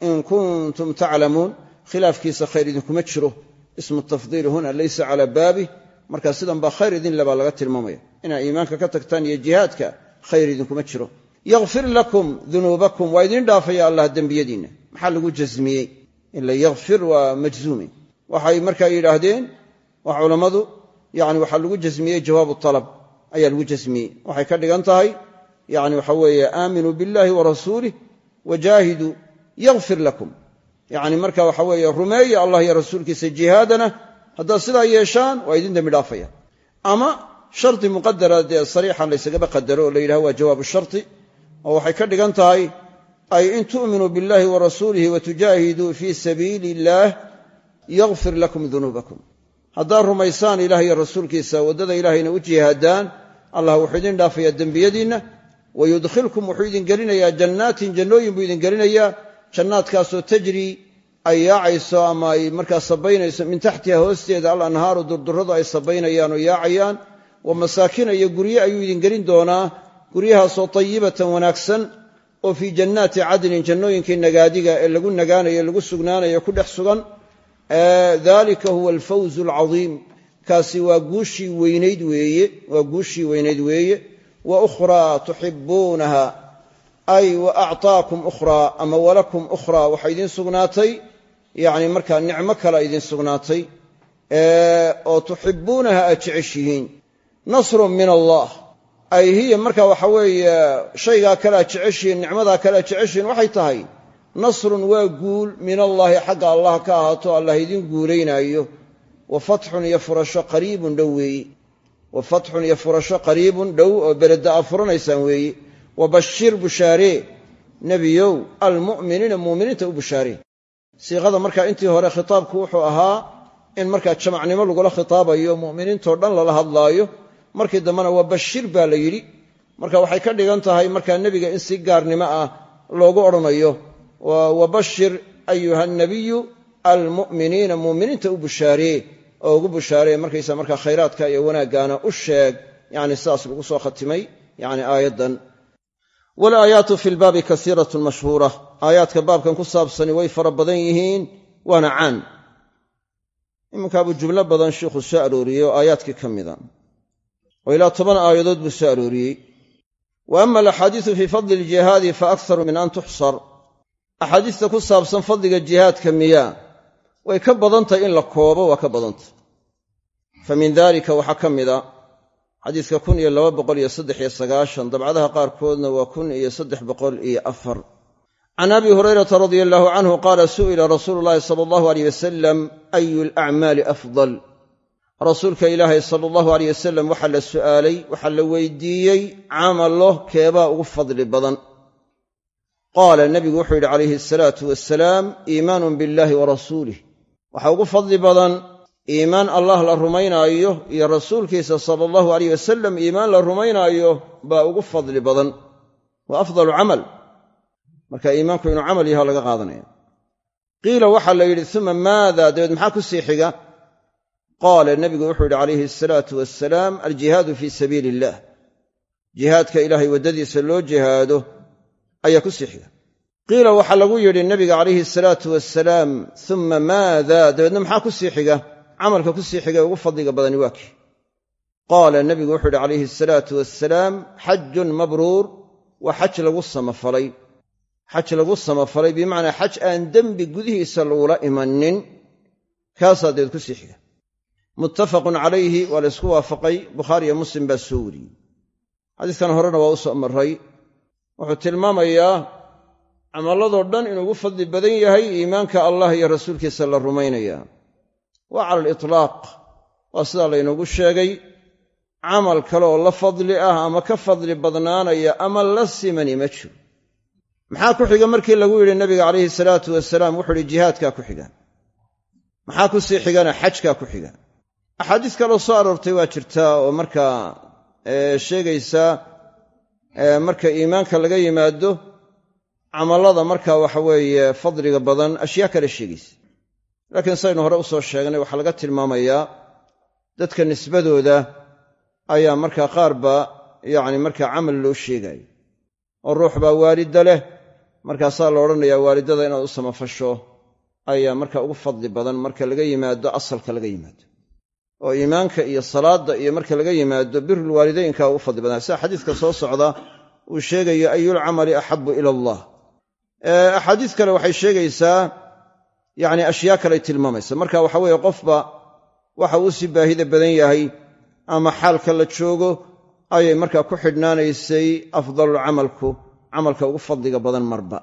In kuntum taclamuun khilaafkiisa khayr idinkuma jiro. Ismu tafdiil huna laysa calaa baabih marka sidan baa khayr idin le baa laga tilmaamaya. Inaa iimaanka ka tagtaan iyo jihaadka khayr idinkuma jiro. Yakfir lakum dunuubakum waa idin dhaafaya allah dembiyadiinna. Maxaa lagu jasmiyey ila yakfir waa majzuumi. Waxay markaa yidhaahdeen wax culammadu yani waxaa lagu jasmiyey jawaabu talab ayaa lagu jasmiyey. Waxay ka dhigan tahay yani waxa weeye aaminuu billahi wa rasuulih wajaahiduu yakfir lakum. Yani marka waxa weeye rumeeya allah iyo rasuulkiisa jihaadana haddaad sidaa yeeshaan waa idin dembi dhaafaya. Ama shardi muqadara dee sariixa laysagaba qadaro oo la yidhaha waa jawaabu sharti oo waxay ka dhigan tahay ay in tu'minuu billahi wa rasuulihi watujaahiduu fii sabiili illaah yakfir lakum dunuubakum haddaad rumaysaan ilah iyo rasuulkiisa waddada ilaahayna u jihaadaan allah wuxuu idin dhaafayaa dembiyadiinna wayudkhilkum wuxuu idin gelinayaa jannaatin jannooyin buu idin gelinayaa jannaadkaasoo tajrii ay yaacayso ama ay markaa sabaynayso min taxtiha hoosteeda alanhaaru durduradu ay sabaynayaan oo yaacayaan wa masaakina iyo gurye ayuu idin gelin doonaa guryahaasoo tayibatan wanaagsan oo fii jannaati cadnin jannooyinkii nagaadiga ee lagu nagaanayo lagu sugnaanayo ku dhex sugan dalika huwa alfawzu alcadiim kaasi waa guushii weynayd weeye waa guushii weynayd weeye. Wa ukhraa tuxibuunaha ay wa acطaakum ukhraa ama walakum ukhraa waxaa idiin sugnaatay yani markaa nicmo kale idiin sugnaatay oo tuxibuunaha aad jeceshihiin. Nasrun min allah. Ay hiya marka waxa nasrun waa guul min allaahi xagga allah ka ahaato allah idiin guulaynaayo wa fatxun iyo furasho qariibun dhow weeye wa fatxun iyo furasho qariibun dhow oo beledda aa furanaysaan weeye wa bashir bushaaree nebiyow almu'miniina mu'miniinta u bushaaree siiqada markaa intii hore khitaabku wuxuu ahaa in markaa jamacnimo lagula khitaabayo mu'miniintoo dhan lala hadlaayo. Markii dambena waa bashir baa la yidhi. Marka waxay ka dhigan tahay markaa nebiga in si gaarnimo ah loogu odhanayo wabashir ayuha nabiyu almu'miniina mu'miniinta u bushaaree oo ugu bushaaree markaysa markaa khayraadka iyo wanaaggaana u sheeg yani sidaas lagu soo khatimay yani aayaddan. Walaayaatu fi lbaabi kaiiratun mashhuura aayaadka baabkan ku saabsani way fara badan yihiin waana caan. Iminkaabuu jumlo badan shiikhuu soo arooriyey oo aayaadkii ka mida oo ilaa toban aayadood buu soo arooriyey. Wa ama alaxaadiisu fii fadli iljihaadi fa akharu min an tuxsar axaadiista ku saabsan fadliga jihaadka miyaa way ka badantahy in la koobo waa ka badantah fa min dalika waxaa ka mida xadiiska kun iyo laba boqol iyo saddex iyo sagaashan dabcadaha qaarkoodna waa kun iyo saddex boqol iyo afar. Can abi hurayrata radia allahu canhu qaala su'ila rasuulu llaahi sala allahu aleyh wasalam ayu alacmaali afdal? Rasuulka ilaahay sala allahu aleyh wasalam waxaa la su'aalay waxaa la weydiiyey camalo keebaa ugu fadli badan qaala nebigu wuxuu yidhi calayhi asalaatu wasalaam iimaanun billahi wa rasuulih waxaa ugu fadli badan iimaan allah la rumaynaayo iyo rasuulkiisa sala allahu aleyh wasalam iimaan la rumaynaayo baa ugu fadli badan. Wa afdalu camal. Marka iimaanku inuu camal yaha laga qaadanaya. Qiila waxaa la yidhi uma maada dabeed maxaa ku sii xiga? Qaala nebigu wuxuu yidhi calayhi asalaatu wasalaam aljihaadu fii sabiili illah jihaadka ilaahay waddadiisa loo jihaado ayaa ku sii xiga qiila waxaa lagu yidhi nebiga calayhi asalaatu wasalaam uma maada dabeedna maxaa ku sii xiga camalka ku sii xiga ugu fadliga badani waa kii. Qaala nebigu wuxuu yidhi calayhi asalaatu wasalaam xajun mabruur waa xaj lagu samafalay. Xaj lagu samafalay bimacnaa xaj aan dembi gudihiisa lagula imanin kaasaa dabeed ku sii xiga muttafaqun calayhi waa la ysku waafaqay. Bukhaariyo muslim baa soo wariyey. Xadiiskan horena waa u soo maray wuxuu tilmaamayaa camalladoo dhan inuu ugu fadli badan yahay iimaanka allah iyo rasuulkiisa la rumaynaya. Waa cala alitlaaq waa sidaa laynoogu sheegay camal kale oo la fadli ah ama ka fadli badnaanaya ama la simani ma jiro. Maxaa ku xiga markii lagu yidhi nabiga calayhi salaatu wasalaam wuxuu ihi jihaadkaa ku xiga. Maxaa ku sii xigana? Xajkaa ku xiga. Axaadiis kaloo soo aroortay waa jirtaa oo markaa sheegaysa marka iimaanka laga yimaado camallada marka waxa weeye fadliga badan ashyaa kale sheegaysa. Laakiin saynu hore u soo sheegnay waxaa laga tilmaamayaa dadka nisbadooda ayaa markaa qaarba yacni markaa camal loo sheegayo oo ruux baa waalidda leh markaasaa la odhanayaa waalidada inaad u samafasho ayaa marka ugu fadli badan marka laga yimaado asalka laga yimaado oo iimaanka iyo salaadda iyo marka laga yimaado birulwaalidaynka ugu fadli badan. Sida xadiiska soo socda uu sheegayo ayulcamali axabu ila allah? Axaadiis kale waxay sheegaysaa yacni ashyaa kaley tilmaamaysa. Marka waxa weeye qofba waxa uu sii baahida badan yahay ama xaalka la joogo ayay markaa ku xidhnaanaysay afdalulcamalku camalka ugu fadliga badan marba.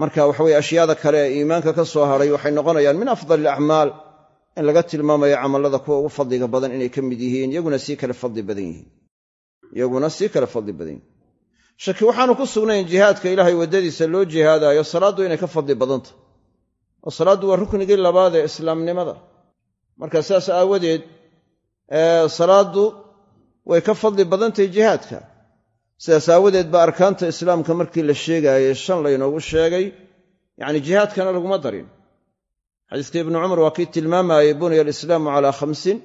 Marka waxa weye ashyaada kale ee iimaanka ka soo hadhay waxay noqonayaan min afdali alacmaal in laga tilmaamayo camallada kuwa ugu fadliga badan inay ka mid yihiin iyaguna sii kale fadli badan yihiin. Iyaguna sii kale fadli badan yihiin. Shaki waxaanu ku sugnayn jihaadka ilaahay waddadiisa loo jihaadaayo salaaddu inay ka fadli badantah oo salaaddu waa ruknigii labaad ee islaamnimada. Marka sidaas aawadeed salaaddu way ka fadli badantahay jihaadka. Sidaas aawadeed ba arkaanta islaamka markii la sheegaayey shan laynoogu sheegay. Yacni jihaadkana laguma darin xadiiska ibnu cumar waa kii tilmaamayey buniya alislaamu calaa khamsin.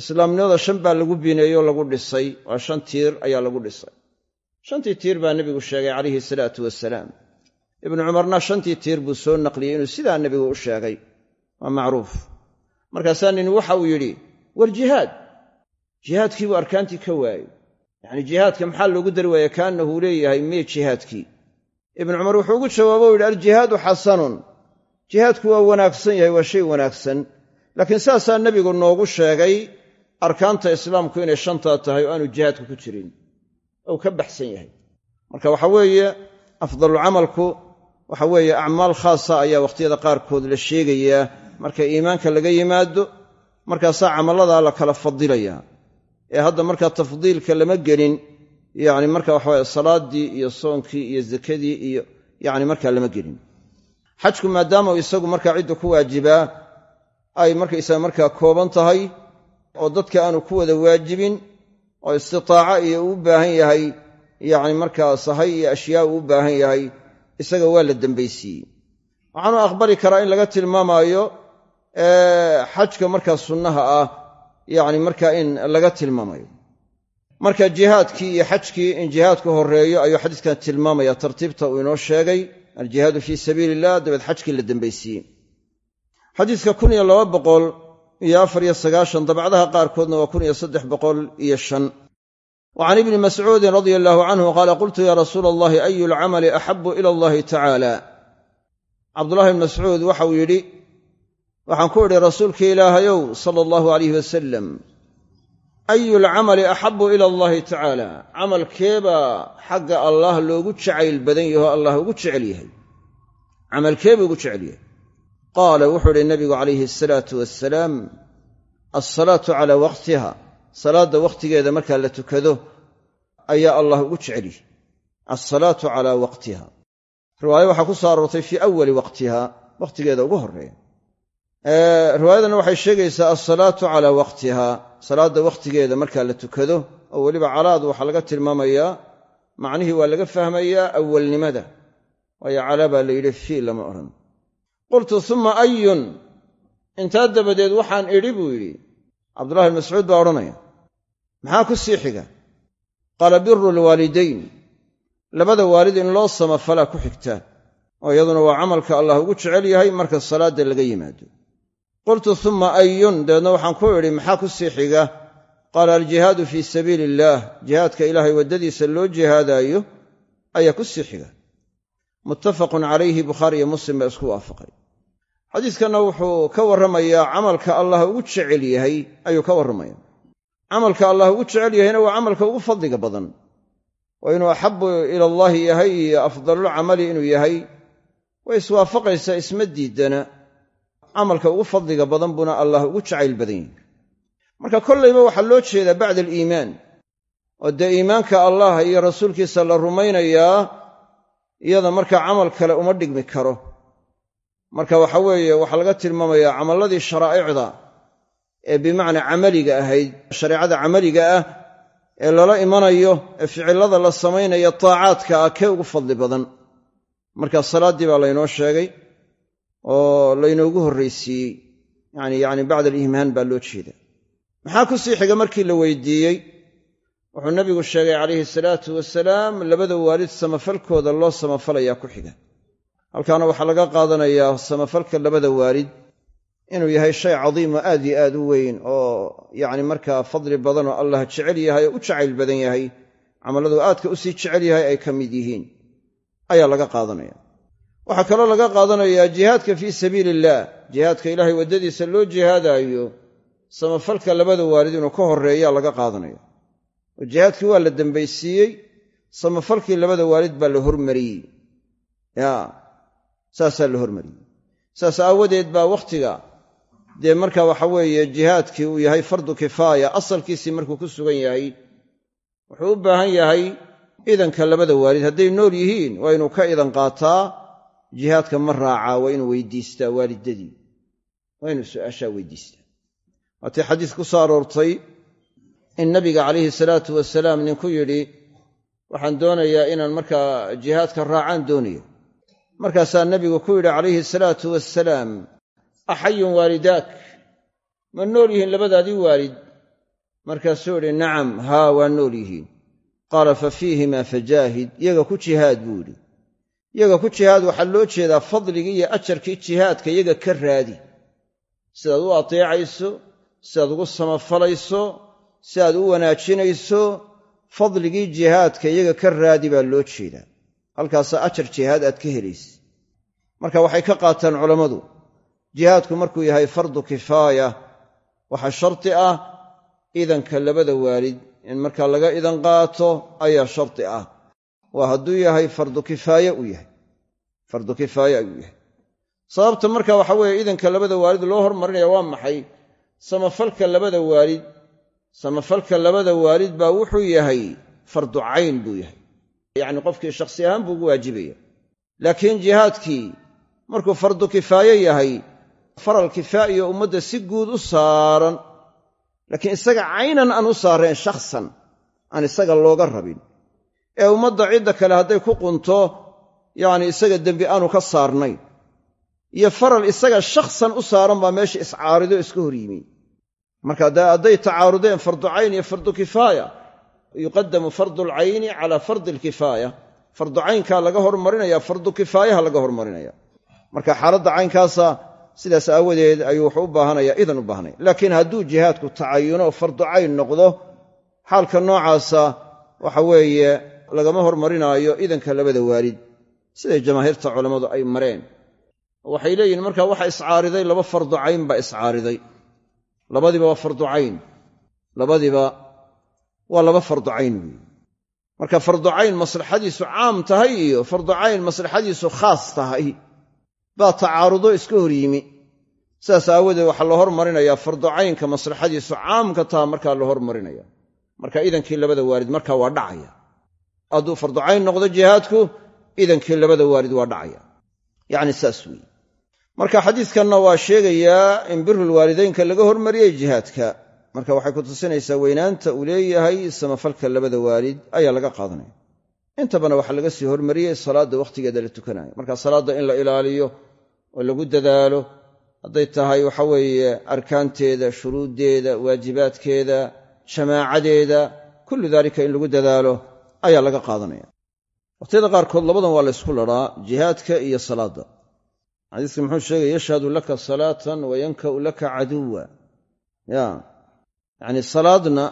Islaamnimada shan baa lagu bineeyey oo lagu dhisay. Waa shan tiir ayaa lagu dhisay. Shantii tiir baa nebigu sheegay calayhi salaatu wasalaam ibnu cumarna shantii tiir buu soo naqliyey inuu sidaa nebigu u sheegay. Waa macruuf. Markaasaa nin waxa uu yidhi war jihaad. Jihaadkii buu arkaantii ka waayey. Yacnii jihaadka maxaa loogu dari waaya kaannahu leeyahay mee jihaadkii. Ibnu cumar wuxuu ugu jawaabo u yidhi aljihaadu xasanun jihaadku waa wanaagsan yahay waa shay wanaagsan. Laakiin saasaa nebigu noogu sheegay arkaanta islaamku inay shantaa tahay oo aanu jihaadku ku jirin. Ou ka baxsan yahay. Marka waxa weeye afdalucamalku waxa weeye acmaal khaasa ayaa wakhtiyada qaarkood la sheegayaa marka iimaanka laga yimaado markaasaa camalladaa la kala fadilayaa ee hadda markaa tafdiilka lama gelin yacni marka waxaweye salaaddii iyo soonkii iyo zakadii iyo yacni markaa lama gelin xajku maadaama isagu markaa cidda ku waajibaa ay markaysaga markaa kooban tahay oo dadka aanu ku wada waajibin oo istitaaca iyo uu baahan yahay yacni markaa sahay iyo ashyaa uu u baahan yahay isaga waa la dembaysiiyey waxaanu aqbali karaa in laga tilmaamaayo xajka markaa sunnaha ah yacni markaa in laga tilmaamayo. Marka jihaadkii iyo xajkii in jihaadku horeeyo ayuu xadiiskan tilmaamaya tartiibta uu inoo sheegay aljihaadu fii sabiili illah dabeed xajkii la dembaysiiyey xadiiska kun iyo laba boqol iyo afar iyo sagaashan dabcdaha qaarkoodna waa kun iyo saddex boqol iyo shan. Wa can ibni mascuudin radia allahu canhu qaala qultu ya rasuula allahi ayu lcamali axabu ila allahi tacaala? Cabdullahi bn mascuud waxauu yidhi waxaan ku idhi rasuulka ilaahayow sala allahu alayh wasalam ayu lcamali axabu ila allahi tacaala camalkeebaa xagga allaah loogu jacayl badan yaho allah ugu jecel yahay camalkeebuu ugu jecel yahay qaala wuxuu idhi nabigu calayhi asalaatu wassalaam alsalaatu calaa waqtiha salaadda wakhtigeeda markaa la tukado ayaa allah ugu jecel yahay alsalaatu calaa waqtiha riwaayo waxaa ku soo aroortay fii awali waqtiha wakhtigeeda ugu horreeya riwaayadana waxay sheegaysaa alsalaatu calaa waqtiha. Salaadda wakhtigeeda markaa la tukado oo weliba calaadu waxaa laga tilmaamayaa macnihii waa laga fahmayaa awalnimada waayo calaa baa la yidhi fii lama odhan qultu uma ayun intaa dabadeed waxaan idhi buu yidhi. Cabdullahi bn mascuud baa odhanaya maxaa ku sii xiga? Qaala biru lwaalidayn. Labada waalid in loo samafalaa ku xigtaa oo iyaduna waa camalka allah ugu jecel yahay marka salaadda laga yimaado qultu uma ayun dabeedna waxaan ku idhi maxaa ku sii xiga? Qaala aljihaadu fii sabiili illaah jihaadka ilaahay waddadiisa loo jihaadaayo ayaa ku sii xiga. Muttafaqun calayhi bukhaari iyo muslim baa isku waafaqay. Xadiiskanna wuxuu ka warramayaa camalka allah ugu jecel yahay ayuu ka warramaya camalka allah ugu jecel yahayna waa camalka ugu fadliga badan. Waa inuu axabu ila allaahi yahay iyo afdalulcamali inuu yahay. Way iswaafaqaysaa isma diidana camalka ugu fadliga badan buuna allah ugu jacayl badan yahay marka kollayba waxaa loo jeedaa bacda aliimaan oo dee iimaanka allah iyo rasuulkiisa la rumaynayaa iyada markaa camal kale uma dhigmi karo. Marka waxa weeye waxaa laga tilmaamayaa camalladii sharaa'icda ee bimacnaa camaliga ahayd shareecada camaliga ah ee lala imanayo ee ficillada la samaynayo taacaadka ah kee ugu fadli badan. Marka salaaddii baa laynoo sheegay oo laynoogu horraysiiyey yani yani bacda aliimaan baa loo jeeda maxaa ku sii xiga markii la weydiiyey? Wuxuu nabigu sheegay calayhi salaatu wasalaam labada waalid samafalkooda loo samafalayaa ku xiga. Halkaana waxaa laga qaadanayaa samafalka labada waalid inuu yahay shay cadiim oo aad yo aad u weyn oo yacni markaa fadli badan oo allah jecel yahay oo u jacayl badan yahay camalladu aadka u sii jecel yahay ay ka mid yihiin. Ayaa laga qaadanaya waxaa kaloo laga qaadanayaa jihaadka fii sabiili illaah jihaadka ilaahay waddadiisa loo jihaadaayo samafalka labada waalid inuu ka horreeyaa laga qaadanaya. Oo jihaadkii waa la dembaysiiyey samafalkii labada waalid baa la hormariyey. Ya saasaa la hormariyey. Saas aawadeed baa wakhtiga dee marka waxa weeye jihaadkii uu yahay fardu kifaaya asalkiisii markuu ku sugan yahay wuxuu u baahan yahay idanka labada waalid. Hadday nool yihiin waa inuu ka idan qaataa jihaadka ma raacaa waa inuu weydiistaa waalidadii waa inuu su'aashaa weydiistaa. Waatii xadiis ku soo aroortay in nabiga calayhi salaatu wasalaam ninku yidhi waxaan doonayaa inaan markaa jihaadka raacaan doonaya markaasaa nebigu ku yidhi calayhi salaatu wasalaam axayun waalidaak ma nool yihiin labadaadii waalid? Markaasuu idhi nacam haa waa nool yihiin. Qaala fa fiihimaa fajaahid yaga ku jihaad buu yidhi yaga ku jihaad waxaa loo jeedaa fadligii iyo ajarkii jihaadka yaga ka raadi. Sidaad u ateecayso sidaad ugu samafalayso si aad u wanaajinayso fadligii jihaadka iyaga ka raadi baa loo jeedaa. Halkaasaa ajar jihaad aad ka helaysa marka waxay ka qaataan culammadu jihaadku markuu yahay fardu kifaaya waxaa sharti ah idanka labada waalid. In markaa laga idan qaato ayaa sharti ah waa hadduu yahay fardu kifaaye uu yahay. Fardu kifaaye ayuu yahay. Sababta marka waxa weeye idanka labada waalid loo hormarinaya waa maxay? Samafalka labada waalid samafalka labada waalid baa wuxuu yahay fardu cayn buu yahay. Yacni qofkii shakhsi ahaan buu ugu waajibaya laakiin jihaadkii markuu fardu kifaaye yahay faral kifaa'iyo ummadda si guud u saaran. Laakiin isaga caynan aan u saareen shakhsan aan isaga looga rabin ee ummadda cidda kale hadday ku qunto yacni isaga dembi aanu ka saarnayn iyo faral isaga shakhsan u saaran baa meesha iscaarido iska hor yimi. Marka hadday tacaarudeen fardu cayn iyo fardu kifaaya yuqadamu fardu alcayni calaa fardi alkifaaya fardu caynkaa laga hormarinaya fardu kifaayaha laga hormarinaya. Marka xaaladda caynkaasa sidaas aawadeed ayuu wuxuu u baahanaya idan u baahanaya laakiin hadduu jihaadku tacayuno fardu cayn noqdo xaalka noocaasa waxa weeye lagama hormarinaayo idanka labada waalid. Siday jamaahiirta culammadu ay mareen. Waxay leeyihiin marka waxa iscaariday laba fardu cayn baa iscaariday. Labadiba waa fardu cayn. Labadiba waa laba fardu cayn. Weeye marka fardu cayn maslaxadiisu caam tahay iyo fardu cayn maslaxadiisu khaas tahay baa tacaarudo iska hor yimi. Sidaas aawadeed waxaa la hormarinayaa fardu caynka maslaxadiisu caamka taha markaa la hormarinaya marka idankii labada waalid markaa waa dhacaya hadduu fardu cayn noqdo jihaadku idankii labada waalid waa dhacaya. Yacni saas weeye. Marka xadiidkanna waa sheegayaa in birul waalidaynka laga hormariyey jihaadka. Marka waxay ku tusinaysaa weynaanta uu leeyahay samafalka labada waalid ayaa laga qaadanaya. Intabana waxaa laga sii hormariyey salaadda wakhtigeeda la tukanayo. Marka salaadda in la ilaaliyo oo lagu dadaalo hadday tahay waxa weeye arkaanteeda shuruuddeeda waajibaadkeeda jamaacadeeda kullu daalika in lagu dadaalo ayaa laga qaadanaya. Waqhtiyada qaarkood labadan waa la ysku laraa jihaadka iyo salaadda. Xadiiska muxuu sheegaya yashhadu laka salaatan wa yanka'u laka caduwa. Ya yacni salaadna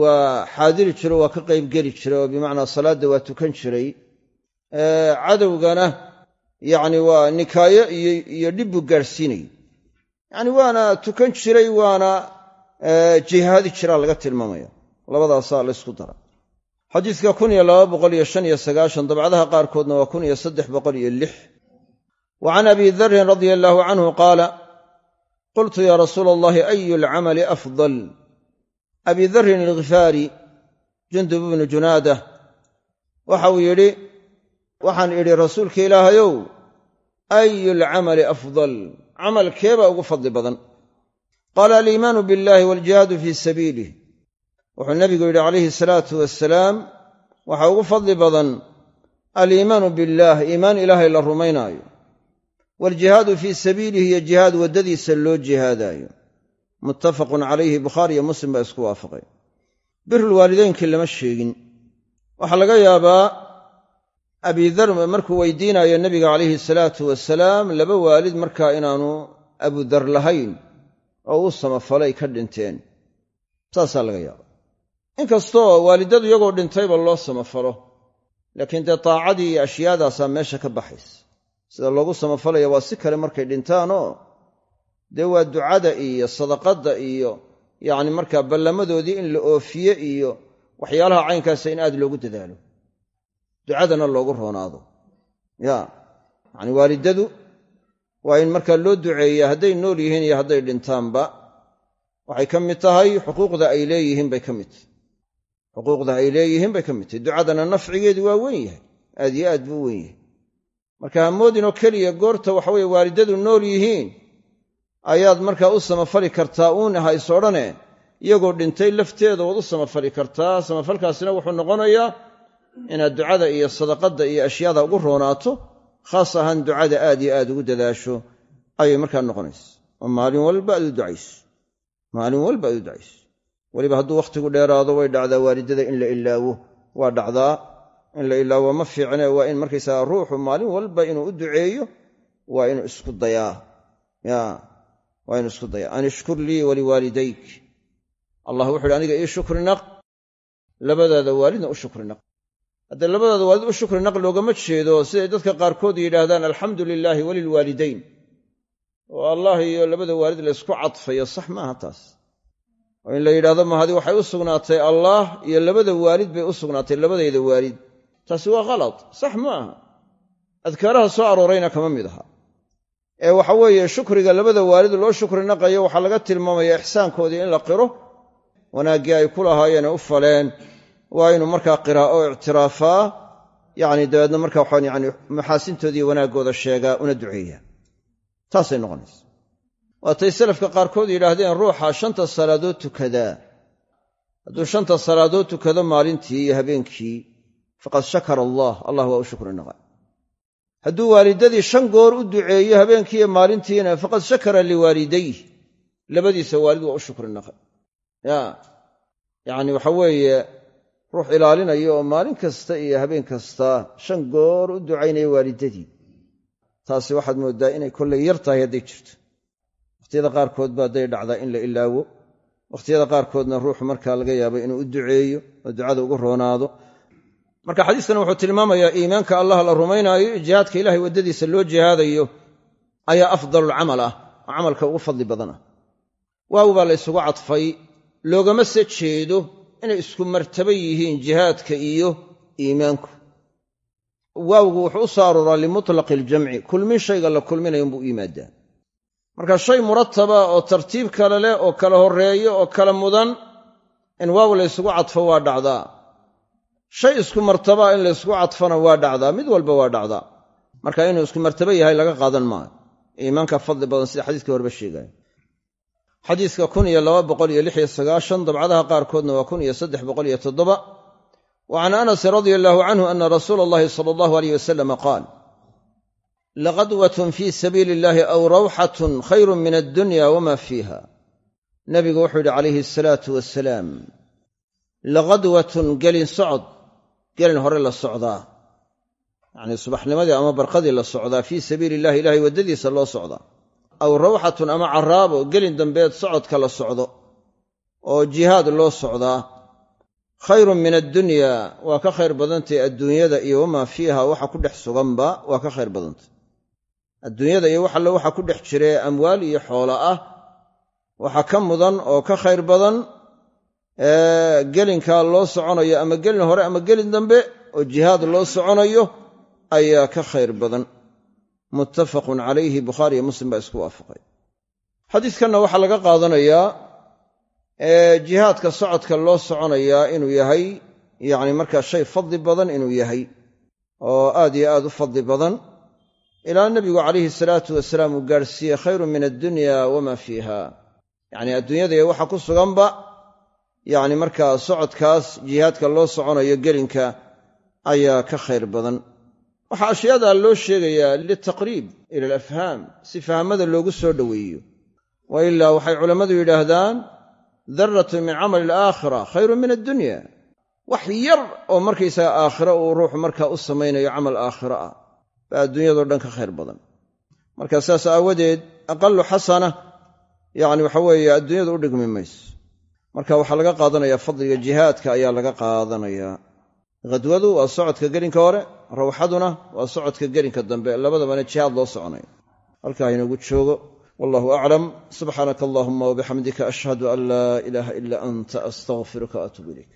waa xaadiri jiro waa ka qaybgeli jira oo bimacnaa salaadda waa tukan jiray. Cadowgana yacni waa nikaayo iyo dhib buu gaadhsiinayay yacni waana tukan jiray waana jihaadi jiraa laga tilmaamaya. Labadaasaa la ysku dara xadiiska kun iyo laba boqol iyo shan iyo sagaashan dabcadaha qaarkoodna waa kun iyo saddex boqol iyo lix. Wa can abi darin radia allaahu canhu qaala qultu yaa rasuula allahi ayu alcamali afdal? Abi darin alghifaari jundub ibnu junaada waxa uu yidhi waxaan idhi rasuulka ilaahayow ayu alcamali afdal? Camalkeebaa ugu fadli badan. Qaala aliimaanu biاllahi waljihaadu fii sabiilih wuxuu nebigu yidhi calayhi salaatu wasalaam waxaa ugu fadli badan aliimaanu billaah iimaan ilaahay la rumaynaayo waaljihaadu fii sabiilihi iyo jihaad waddadiisa loo jihaadaayo. Muttafaqun calayhi bukhaari iyo muslim baa isku waafaqay. Birulwaalideynkii lama sheegin. Waxaa laga yaabaa abidar markuu weydiinaayo nebiga calayhi salaatu wasalaam laba waalid markaa inaanu abudar lahayn oo u samafalay ka dhinteen. Saasaa laga yaaba inkastoo waalidadu iyagoo dhintayba loo samafalo laakiin dee taacadii iyo ashyaadaasaa meesha ka baxaysa. Sida loogu samafalaya waa si kale markay dhintaanoo dee waa ducada iyo sadaqadda iyo yacni markaa ballamadoodii in la oofiye iyo waxyaalaha caynkaasa in aad loogu dadaalo. Ducadana loogu roonaado. Ya yacni waalidadu waa in markaa loo duceeya hadday nool yihiin iyo hadday dhintaanba. Waxay ka mid tahay xuquuqda ay leeyihiin bay ka mid tahay xuquuqda ay leeyihiin bay ka mid tahay. Ducadana nafcigeedu waa weyn yahay. Aad iyo aad buu weyn yahay. Marka hamoodinoo keliya goorta waxaweye waalidadu nool yihiin ayaad markaa u samafali kartaa uun hays odhane iyagoo dhintay lafteeda waad u samafali kartaa. Samafalkaasina wuxuu noqonayaa inaad ducada iyo sadaqadda iyo ashyaada ugu roonaato khaas ahaan ducada aad iyo aad ugu dadaasho ayay markaa noqonaysa. Oo maalin walba aad u ducayso. Maalin walba aad u ducayso weliba hadduu wakhtigu dheeraado way dhacdaa waalidada in la ilaawo. Waa dhacdaa in la ilaawo ma fiicne waa in markaysaga ruuxu maalin walba inuu u duceeyo waa inuu isku dayaa. Ya waa inuu isku dayaa. An ishkur lii waliwaalidayk allah wuxu uhi aniga ii shukri naq. Labadaada waalidna u shukri naq. Haddee labadaada waalid u shukri naq loogama jeedo siday dadka qaarkood yidhaahdaan alxamdu lilaahi walilwaalidayn oo allah iyo labada waalid la ysku cadfayo sax maaha taas oo in la yidhahdo mahadi waxay u sugnaatay allaah iyo labada waalid bay u sugnaatay labadayda waalid. Taasi waa khalad sax ma aha. Adkaaraha soo aroorayna kama mid aha. Ee waxa weeye shukriga labada waalid loo shukri naqayo waxaa laga tilmaamaya ixsaankoodii in la qiro. Wanaaggii ay ku lahaayeen ee u faleen. Waa inuu markaa qiraa'o ictiraafaa yacni dabeedna marka waxaan yani maxaasintoodiiyo wanaaggooda sheegaa una duceeyaa. Taasay noqonaysa waatay salafka qaarkood yidhaahdeen ruuxa shanta salaadood tukadaa hadduu shanta salaadood tukado maalintii iyo habeenkii faqad shakara allah allah waa u shukri naqa hadduu waalidadii shan goor u duceeyo habeenkiiyo maalintiina faqad shakara liwaalidayh. Labadiisa waalid waa u shukri naqa ya yacni waxa weeye ruux ilaalinayo oo maalin kasta iyo habeen kasta shan goor u ducaynaya waalidadii. Taasi waxaad mooddaa inay kollay yar tahay hadday jirto wakhtiyada qaarkood ba hadday dhacdaa in la ilaawo. Wakhtiyada qaarkoodna ruuxu markaa laga yaabo inuu u duceeyo oo ducada ugu roonaado. Marka xadiiskan wuxuu tilmaamayaa iimaanka allah la rumaynaayo jihaadka ilahay waddadiisa loo jihaadayo ayaa afdalulcamal ah oo camalka ugu fadli badan ah. Baa la cadfay loogama se jeedo inay isku martaba yihiin jihaadka iyo iimaanku. Waawgu wuxuu u soo limutlaqi aljamci kulmin shayga la kulminayo unbuu u yimaadaa marka shay murataba oo tartiib kale leh oo kala horreeyo oo kala mudan in waaw la ysugu cadfo waa dhacdaa. Shay isku martabaa in la ysku waa dhacdaa. Mid walba waa dhacdaa. Marka inuu isku martabo yahay laga qaadan maayo iimaanka fadli badan sida xadiiskii horeba sheegaya xadiiska kun iyo laba boqol iyo lix iyo sagaashan dabcadaha qaarkoodna waa kun iyo saddex boqol iyo toddoba. Wa can anasin radia allahu canhu ana rasuula allahi sala allahu aleyh wasalama qaal laqadwatun fii sabiili illahi aw rawxatun khayrun min addunya wama fiiha nabigu wuxuu yidhi calayhi asalaatu wasalaam laqadwatun gelin socod gelin hore la socdaa yacnii subaxnimadii ama barqadii la socdaa fii sabiili illahi ilahay waddadiisa loo socdaa aw rawxatun ama caraabo gelin dambeed socodka la socdo oo jihaad loo socdaa khayrun min addunya waa ka khayr badantay adduunyada iyo wamaa fiiha waxa ku dhex suganba waa ka khayr badantay adduunyada iyo wax alle waxa ku dhex jiree amwaal iyo xoolo ah waxa ka mudan oo ka khayr badan gelinkaa loo soconayo ama gelin hore ama gelin dambe oo jihaad loo soconayo ayaa ka khayr badan. Muttafaqun calayhi bukhaariyo muslim baa isku waafaqay. Xadiidkanna waxaa laga qaadanayaa jihaadka socodka loo soconayaa inuu yahay yacni markaa shay fadli badan inuu yahay oo aad iyo aad u fadli badan ilaa nebigu calayhi salaatu wasalaam uu gaadhsiiyey khayrun min addunya wamaa fiiha. Yacni adduunyada iyo waxa ku suganba yacni markaa socodkaas jihaadka loo soconayo gelinka ayaa ka khayr badan. Waxaa ashyaadaa loo sheegayaa litaqriib ila alafhaam si fahmada loogu soo dhoweeyo wa ilaa waxay culammadu yidhaahdaan darratun min camali alaakhira khayrun min addunya. Wax yar oo markaysaga aakhiro uu ruuxu markaa u samaynayo camal aakhiro ah baa adduunyadao dhan ka khayr badan. Marka saas aawadeed aqalu xasana yacni waxa weeye adduunyadu u dhigmi mayso. Marka waxaa laga qaadanayaa fadliga jihaadka ayaa laga qaadanayaa khadwadu waa socodka gelinka hore rawxaduna waa socodka gelinka dambe. Labadabana jihaad loo soconayo halkaa inagu joogo. Wallahu aclam subxaanaka allahuma wabixamdika ashhadu an laa ilaaha ila anta astaqfiruka waatuub ilayk